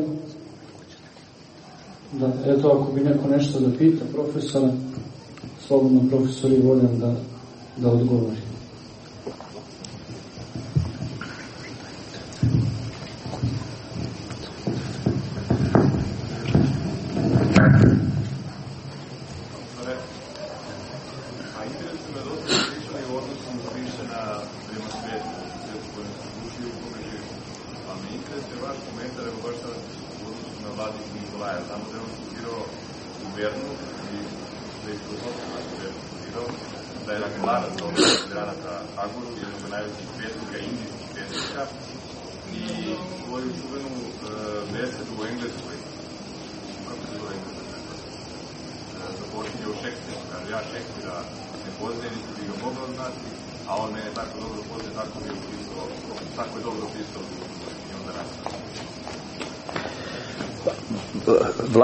Da, eto, ako bi neko nešto da pita profesora, slobodno profesor je voljan da, da odgovori.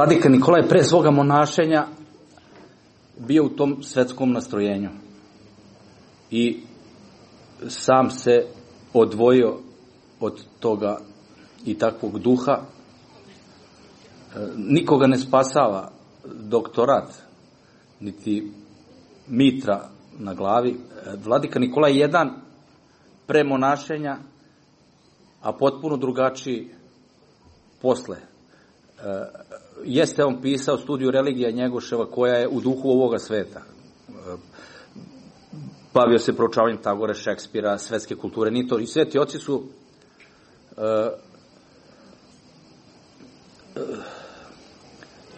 Vladika Nikola je pre svoga monašenja bio u tom svetskom nastrojenju i sam se odvojio od toga i takvog duha. E, nikoga ne spasava doktorat, niti mitra na glavi. E, Vladika Nikola je jedan pre monašenja, a potpuno drugačiji posle. E, jeste on pisao studiju religija Njegoševa koja je u duhu ovoga sveta. Bavio se proučavanjem Tagore, Šekspira, svetske kulture, ni to. I sveti oci su uh,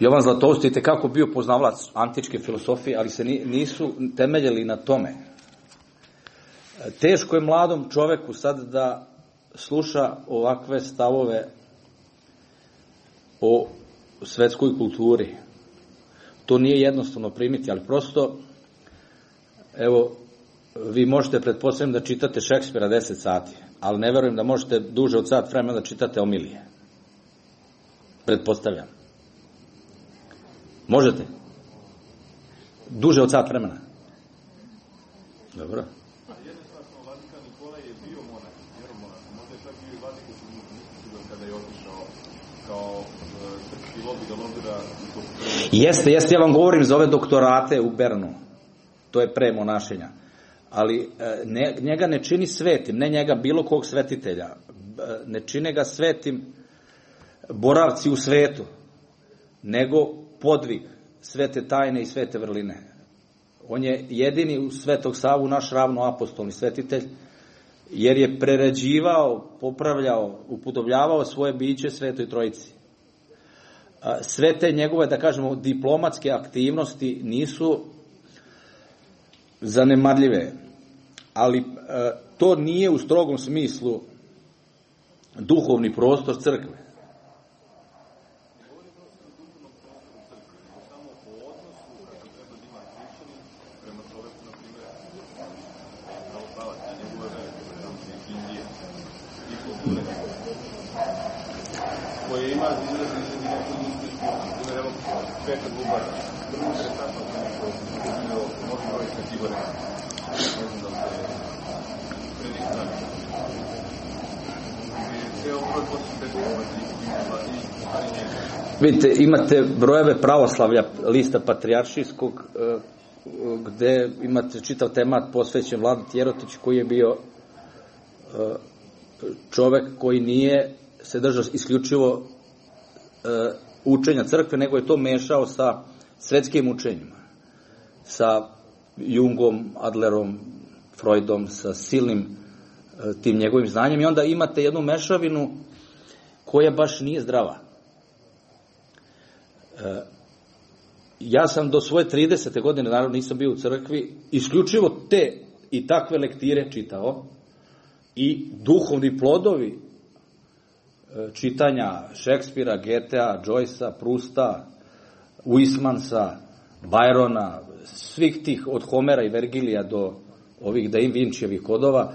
Jovan Zlatoust je kako bio poznavalac antičke filosofije, ali se nisu temeljili na tome. Teško je mladom čoveku sad da sluša ovakve stavove o svetskoj kulturi. To nije jednostavno primiti, ali prosto, evo, vi možete pretpostavljam da čitate Šekspira 10 sati, ali ne verujem da možete duže od sat vremena da čitate Omilije. Pretpostavljam. Možete? Duže od sat vremena. Dobro. Jeste, jeste, ja vam govorim za ove doktorate u Bernu. To je pre monašenja. Ali e, ne, njega ne čini svetim, ne njega bilo kog svetitelja. E, ne čine ga svetim boravci u svetu, nego podvig svete tajne i svete vrline. On je jedini u Svetog Savu naš ravno apostolni svetitelj, jer je prerađivao, popravljao, upodobljavao svoje biće Svetoj Trojici sve te njegove, da kažemo, diplomatske aktivnosti nisu zanemarljive, ali to nije u strogom smislu duhovni prostor crkve. koje ima izraz iz nekog uspješnog, primjer, evo, Petar Bubar, vrlo interesantno što je bilo mnogi broj kategorija. Ne znam da ste predistrani. Sve ovo broj posle Petar Bubar i Vidite, imate brojeve pravoslavlja lista patrijaršijskog e, gde imate čitav temat posvećen Vladu Tjerotić koji je bio e, čovek koji nije se držao isključivo e, učenja crkve, nego je to mešao sa svetskim učenjima. Sa Jungom, Adlerom, Freudom, sa silnim tim njegovim znanjem i onda imate jednu mešavinu koja baš nije zdrava. Ja sam do svoje 30. godine, naravno nisam bio u crkvi, isključivo te i takve lektire čitao i duhovni plodovi e, čitanja Šekspira, Getea, Joycea, Prusta, Uismansa, Bajrona, svih tih od Homera i Vergilija do ovih Da Vinčijevih kodova,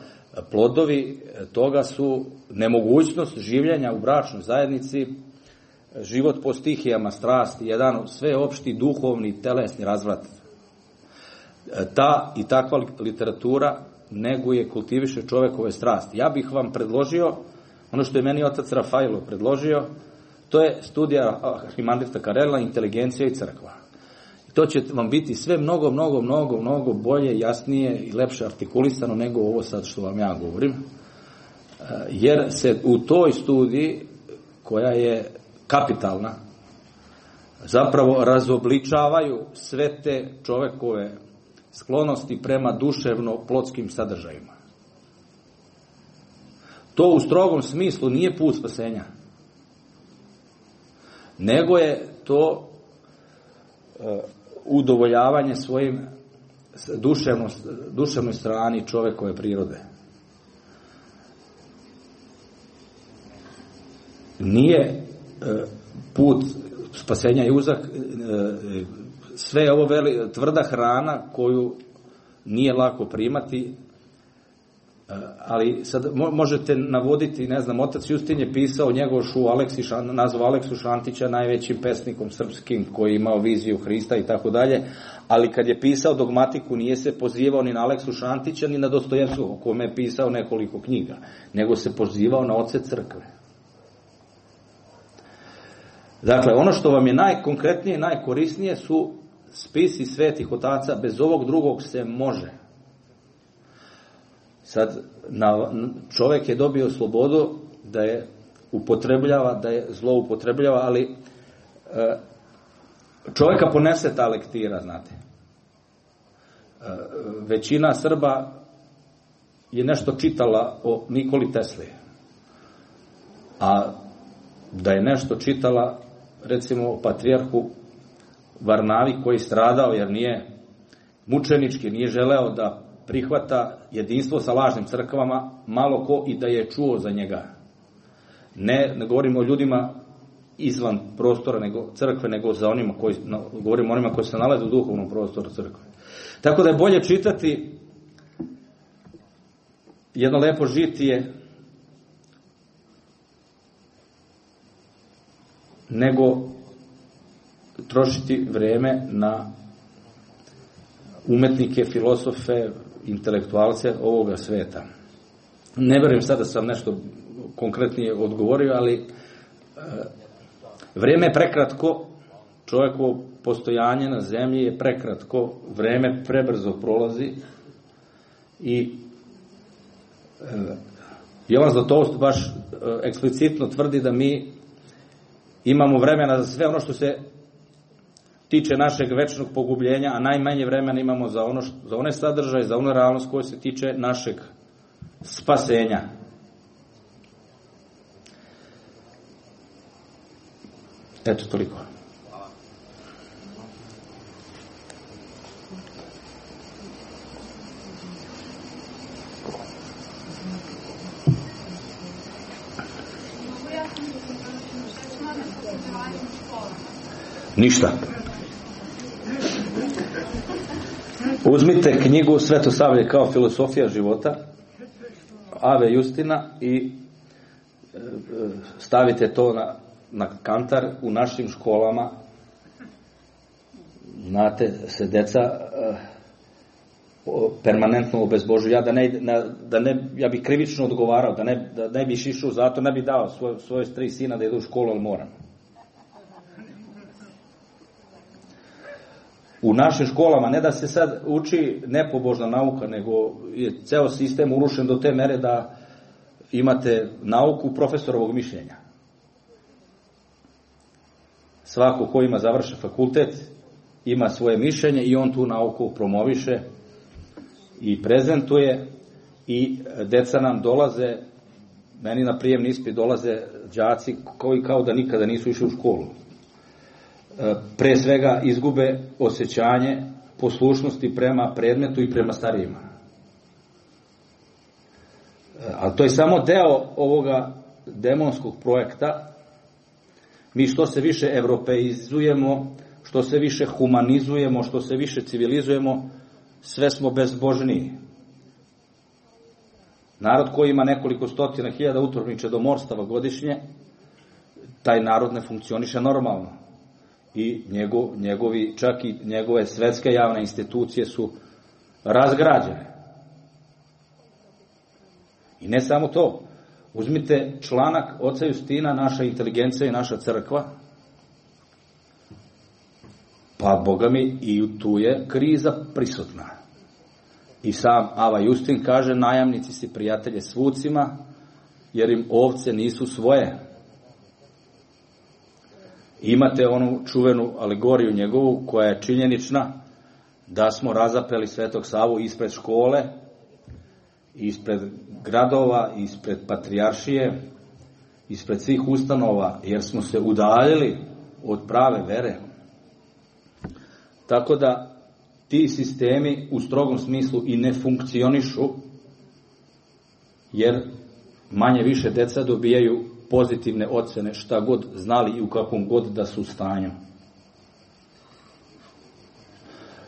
plodovi toga su nemogućnost življenja u bračnoj zajednici, život po stihijama, strasti, jedan sveopšti duhovni telesni razvrat. Ta i takva literatura neguje, kultiviše čovekove strasti. Ja bih vam predložio, ono što je meni otac Rafajlo predložio, to je studija Arhimandrita Karela, inteligencija i crkva. I to će vam biti sve mnogo, mnogo, mnogo, mnogo bolje, jasnije i lepše artikulisano nego ovo sad što vam ja govorim. Jer se u toj studiji, koja je kapitalna, zapravo razobličavaju sve te čovekove sklonosti prema duševno-plotskim sadržajima. To u strogom smislu nije put spasenja, nego je to uh, udovoljavanje svojim duševno, duševnoj strani čovekove prirode. Nije put spasenja i uzak uh, sve ovo veli, tvrda hrana koju nije lako primati, ali sad možete navoditi, ne znam, otac Justin je pisao Njegošu Aleksi, nazvao Aleksu Šantića najvećim pesnikom srpskim koji je imao viziju Hrista i tako dalje, ali kad je pisao dogmatiku nije se pozivao ni na Aleksu Šantića ni na Dostojevskog, o kome je pisao nekoliko knjiga, nego se pozivao na oce crkve. Dakle, ono što vam je najkonkretnije, najkorisnije su spisi svetih otaca, bez ovog drugog se može. Sad, na, čovek je dobio slobodu da je upotrebljava, da je zlo upotrebljava, ali e, čoveka ponese ta lektira, znate. E, većina Srba je nešto čitala o Nikoli Tesli. A da je nešto čitala, recimo, patrijarhu Varnavi koji stradao jer nije mučenički, nije želeo da prihvata jedinstvo sa lažnim crkvama, malo ko i da je čuo za njega. Ne, ne govorimo o ljudima izvan prostora nego crkve, nego za onima koji, govorimo onima koji se nalaze u duhovnom prostoru crkve. Tako da je bolje čitati jedno lepo žitije nego trošiti vreme na umetnike, filosofe, intelektualce ovoga sveta. Ne verujem sad da sam nešto konkretnije odgovorio, ali e, vreme je prekratko, čovjekovo postojanje na zemlji je prekratko, vreme prebrzo prolazi i e, Jovan Zlatoust baš e, eksplicitno tvrdi da mi imamo vremena za sve ono što se tiče našeg večnog pogubljenja, a najmanje vremena imamo za, ono za one sadržaje, za onu realnost koja se tiče našeg spasenja. Eto, toliko. Ništa. Uzmite knjigu Svetosavlje kao filosofija života Ave Justina i e, stavite to na, na kantar u našim školama. Znate, se deca e, permanentno obezbožuju. Ja da ne, da ne, ja bi krivično odgovarao, da ne, da ne bi išao zato, ne bi dao svoj, svoje tri sina da idu u školu, ali moram. U našim školama, ne da se sad uči nepobožna nauka, nego je ceo sistem urušen do te mere da imate nauku profesorovog mišljenja. Svako ko ima završen fakultet ima svoje mišljenje i on tu nauku promoviše i prezentuje i deca nam dolaze, meni na prijemni ispit dolaze đaci koji kao da nikada nisu išli u školu E, pre svega izgube osjećanje poslušnosti prema predmetu i prema starijima. E, ali to je samo deo ovoga demonskog projekta. Mi što se više evropeizujemo, što se više humanizujemo, što se više civilizujemo, sve smo bezbožniji. Narod koji ima nekoliko stotina hiljada utorniče domorstava godišnje, taj narod ne funkcioniše normalno i njegov, njegovi, čak i njegove svetske javne institucije su razgrađene. I ne samo to. Uzmite članak Oca Justina, naša inteligencija i naša crkva, pa boga mi i tu je kriza prisutna. I sam Ava Justin kaže, najamnici si prijatelje svucima, jer im ovce nisu svoje. Imate onu čuvenu alegoriju njegovu koja je činjenična da smo razapeli Svetog Savu ispred škole, ispred gradova, ispred patrijaršije, ispred svih ustanova, jer smo se udaljili od prave vere. Tako da ti sistemi u strogom smislu i ne funkcionišu, jer manje više deca dobijaju pozitivne ocene šta god znali i u kakvom god da su stanju.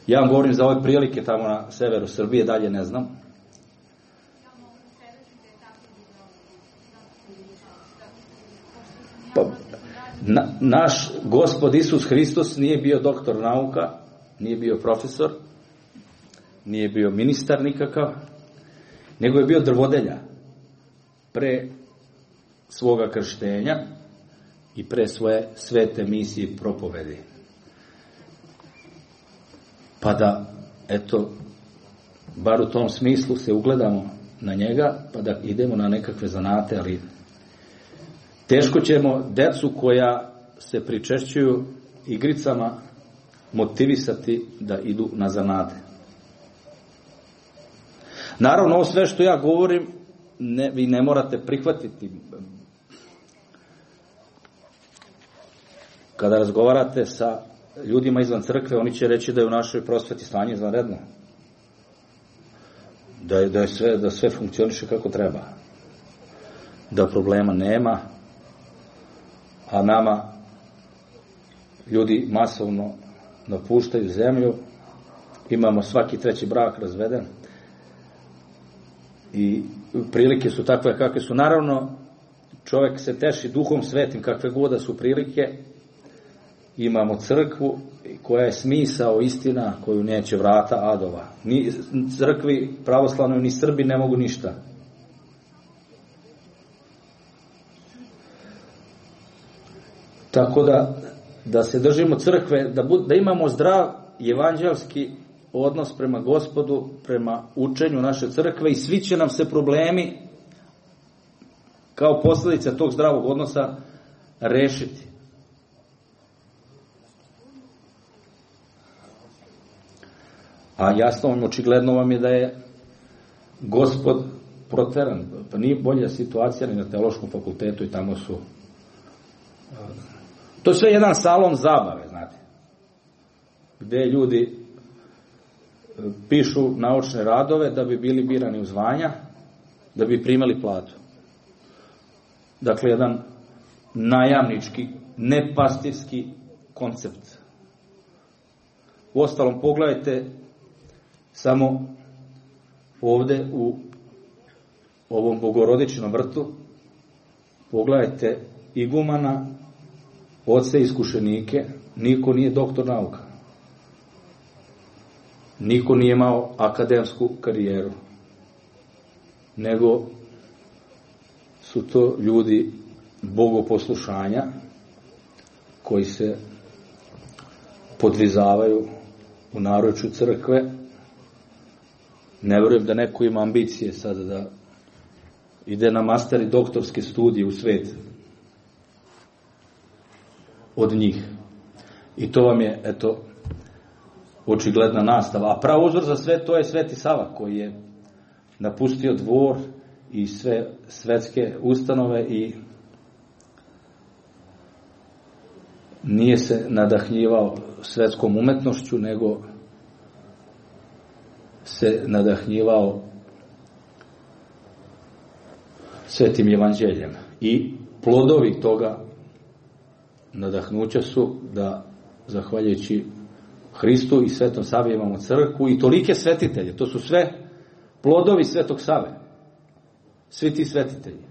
Ja vam govorim za ove prilike tamo na severu Srbije, dalje ne znam. Pa, na, naš gospod Isus Hristos nije bio doktor nauka, nije bio profesor, nije bio ministar nikakav, nego je bio drvodelja. Pre svoga krštenja i pre svoje svete misije propovedi. Pa da, eto, bar u tom smislu se ugledamo na njega, pa da idemo na nekakve zanate, ali teško ćemo decu koja se pričešćuju igricama motivisati da idu na zanate. Naravno, ovo sve što ja govorim, ne, vi ne morate prihvatiti Kada razgovarate sa ljudima izvan crkve, oni će reći da je u našoj prosveti stanje izvanredno. Da, je, da, je sve, da sve funkcioniše kako treba. Da problema nema, a nama ljudi masovno napuštaju zemlju, imamo svaki treći brak razveden i prilike su takve kakve su. Naravno, čovek se teši duhom svetim kakve god da su prilike, imamo crkvu koja je smisao istina koju neće vrata adova. Ni crkvi pravoslavnoj ni Srbi ne mogu ništa. Tako da da se držimo crkve, da, da imamo zdrav evanđelski odnos prema gospodu, prema učenju naše crkve i svi će nam se problemi kao posledica tog zdravog odnosa rešiti. A jasno vam, očigledno vam je da je gospod proteran. Pa nije bolja situacija ni na teološkom fakultetu i tamo su... To je sve jedan salon zabave, znate. Gde ljudi e, pišu naučne radove da bi bili birani u zvanja, da bi primali platu. Dakle, jedan najamnički, nepastirski koncept. U ostalom, pogledajte samo ovde u ovom bogorodičnom vrtu, pogledajte igumana, oce iskušenike, niko nije doktor nauka. Niko nije imao akademsku karijeru, nego su to ljudi bogoposlušanja koji se podvizavaju u naročju crkve. Ne verujem da neko ima ambicije sada da ide na master i doktorske studije u svet od njih. I to vam je, eto, očigledna nastava. A prav uzor za sve to je Sveti Sava koji je napustio dvor i sve svetske ustanove i nije se nadahnjivao svetskom umetnošću, nego se nadahnjivao svetim evanđeljem. I plodovi toga nadahnuća su da, zahvaljujući Hristu i Svetom Savi imamo crkvu i tolike svetitelje. To su sve plodovi Svetog Save. Svi ti svetitelji.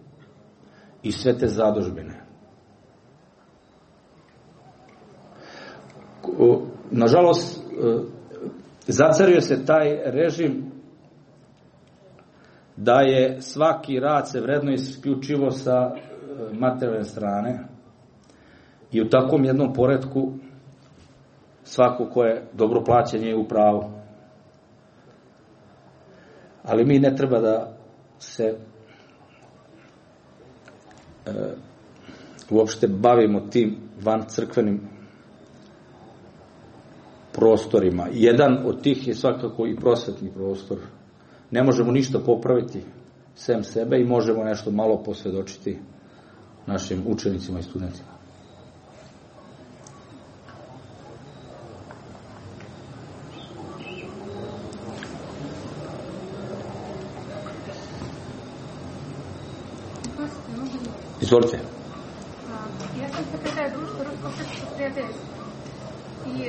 I sve te zadožbene. Nažalost, e, zacario se taj režim da je svaki rad se vredno isključivo sa e, materijalne strane i u takvom jednom poredku svako ko je dobro plaćen je u pravu. Ali mi ne treba da se e, uopšte bavimo tim van crkvenim prostorima. Jedan od tih je svakako i prosvetni prostor. Ne možemo ništa popraviti sem sebe i možemo nešto malo posvedočiti našim učenicima i studentima. Izvolite. Ja sam sekretar društva Ruskog srpskog e,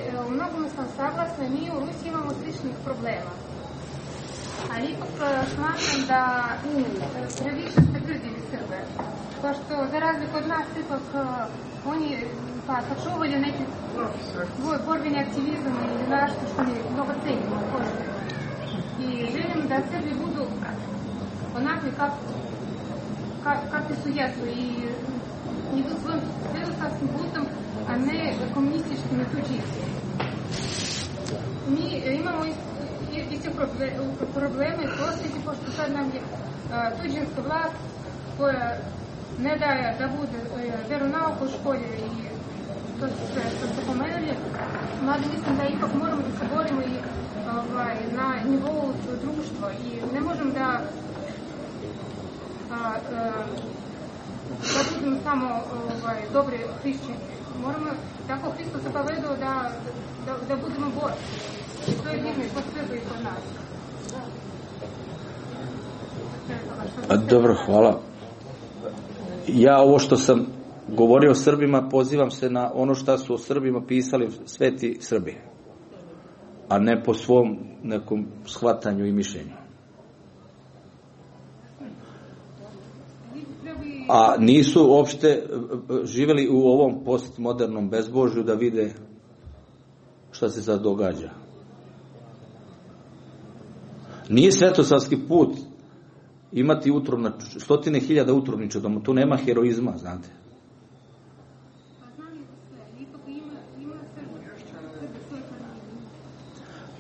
e, da e, previše ste grdili Srbe. Pošto, za razliku od nas, ipak oni pa, sačuvaju neki svoj borbeni aktivizam ili nešto što mi mnogo cenimo I želim da Srbi budu onakvi kako kakvi su jesu i idu svojim filosofskim putom, a ne komunističkim i tuđicima. Mi imamo iste probleme i posljedice, pošto sad nam je tuđinska vlast koja ne daje da bude veronauka u školje i to su sve što ste pomenuli. Mada mislim da ipak moramo da se borimo i ovaj, na nivou društva i Moramo tako Hristo se povedao da, da, da budemo borci. I to je jedno i to i kod nas. Dobro, hvala. Ja ovo što sam govorio o Srbima, pozivam se na ono što su o Srbima pisali sveti Srbi, a ne po svom nekom shvatanju i mišljenju. A nisu uopšte e, e, živeli u ovom postmodernom bezbožju da vide šta se sad događa. Nije svetosavski put imati utrovna, stotine hiljada utrovniča doma, tu nema heroizma, znate.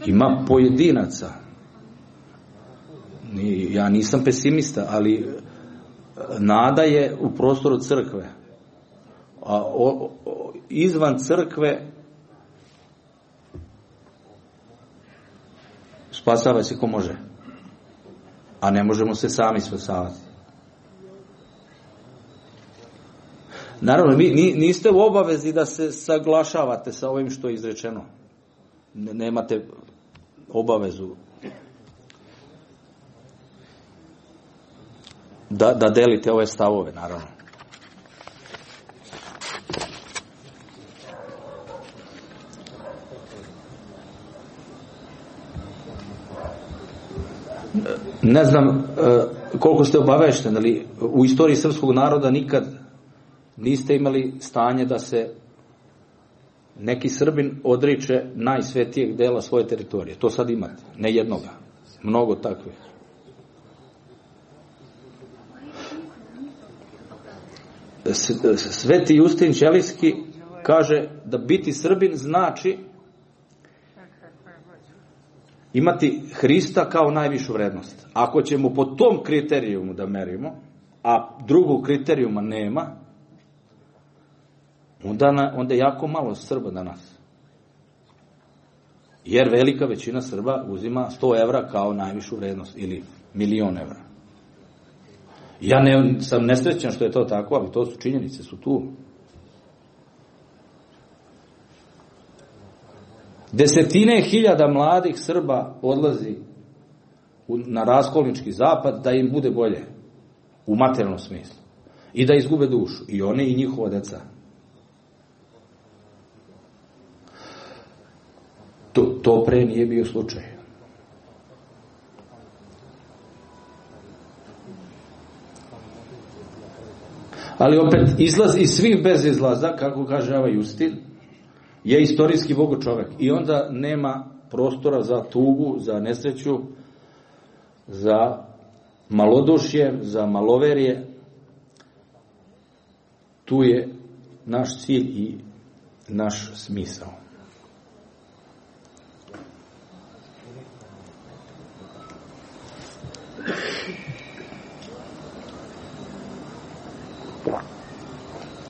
Ima pojedinaca. Ja nisam pesimista, ali nada je u prostoru crkve. A o, o, izvan crkve spasava se ko može. A ne možemo se sami spasavati. Naravno, mi, niste u obavezi da se saglašavate sa ovim što je izrečeno. Nemate obavezu da, da delite ove stavove, naravno. Ne znam e, koliko ste obavešteni, ali u istoriji srpskog naroda nikad niste imali stanje da se neki Srbin odriče najsvetijeg dela svoje teritorije. To sad imate, ne jednoga, mnogo takvih. Sveti Justin Ćelijski kaže da biti Srbin znači imati Hrista kao najvišu vrednost. Ako ćemo po tom kriterijumu da merimo, a drugog kriterijuma nema, onda, onda je jako malo Srba danas. Jer velika većina Srba uzima 100 evra kao najvišu vrednost ili milion evra. Ja ne, sam nesrećan što je to tako, ali to su činjenice, su tu. Desetine hiljada mladih Srba odlazi na raskolnički zapad da im bude bolje u materijalnom smislu i da izgube dušu i one i njihova deca. To, to pre nije bio slučaj. ali opet izlaz iz svih bez izlaza, kako kaže ovaj Justin, je istorijski mogu čovjek. I onda nema prostora za tugu, za nesreću, za malodušje, za maloverje. Tu je naš cilj i naš smisao.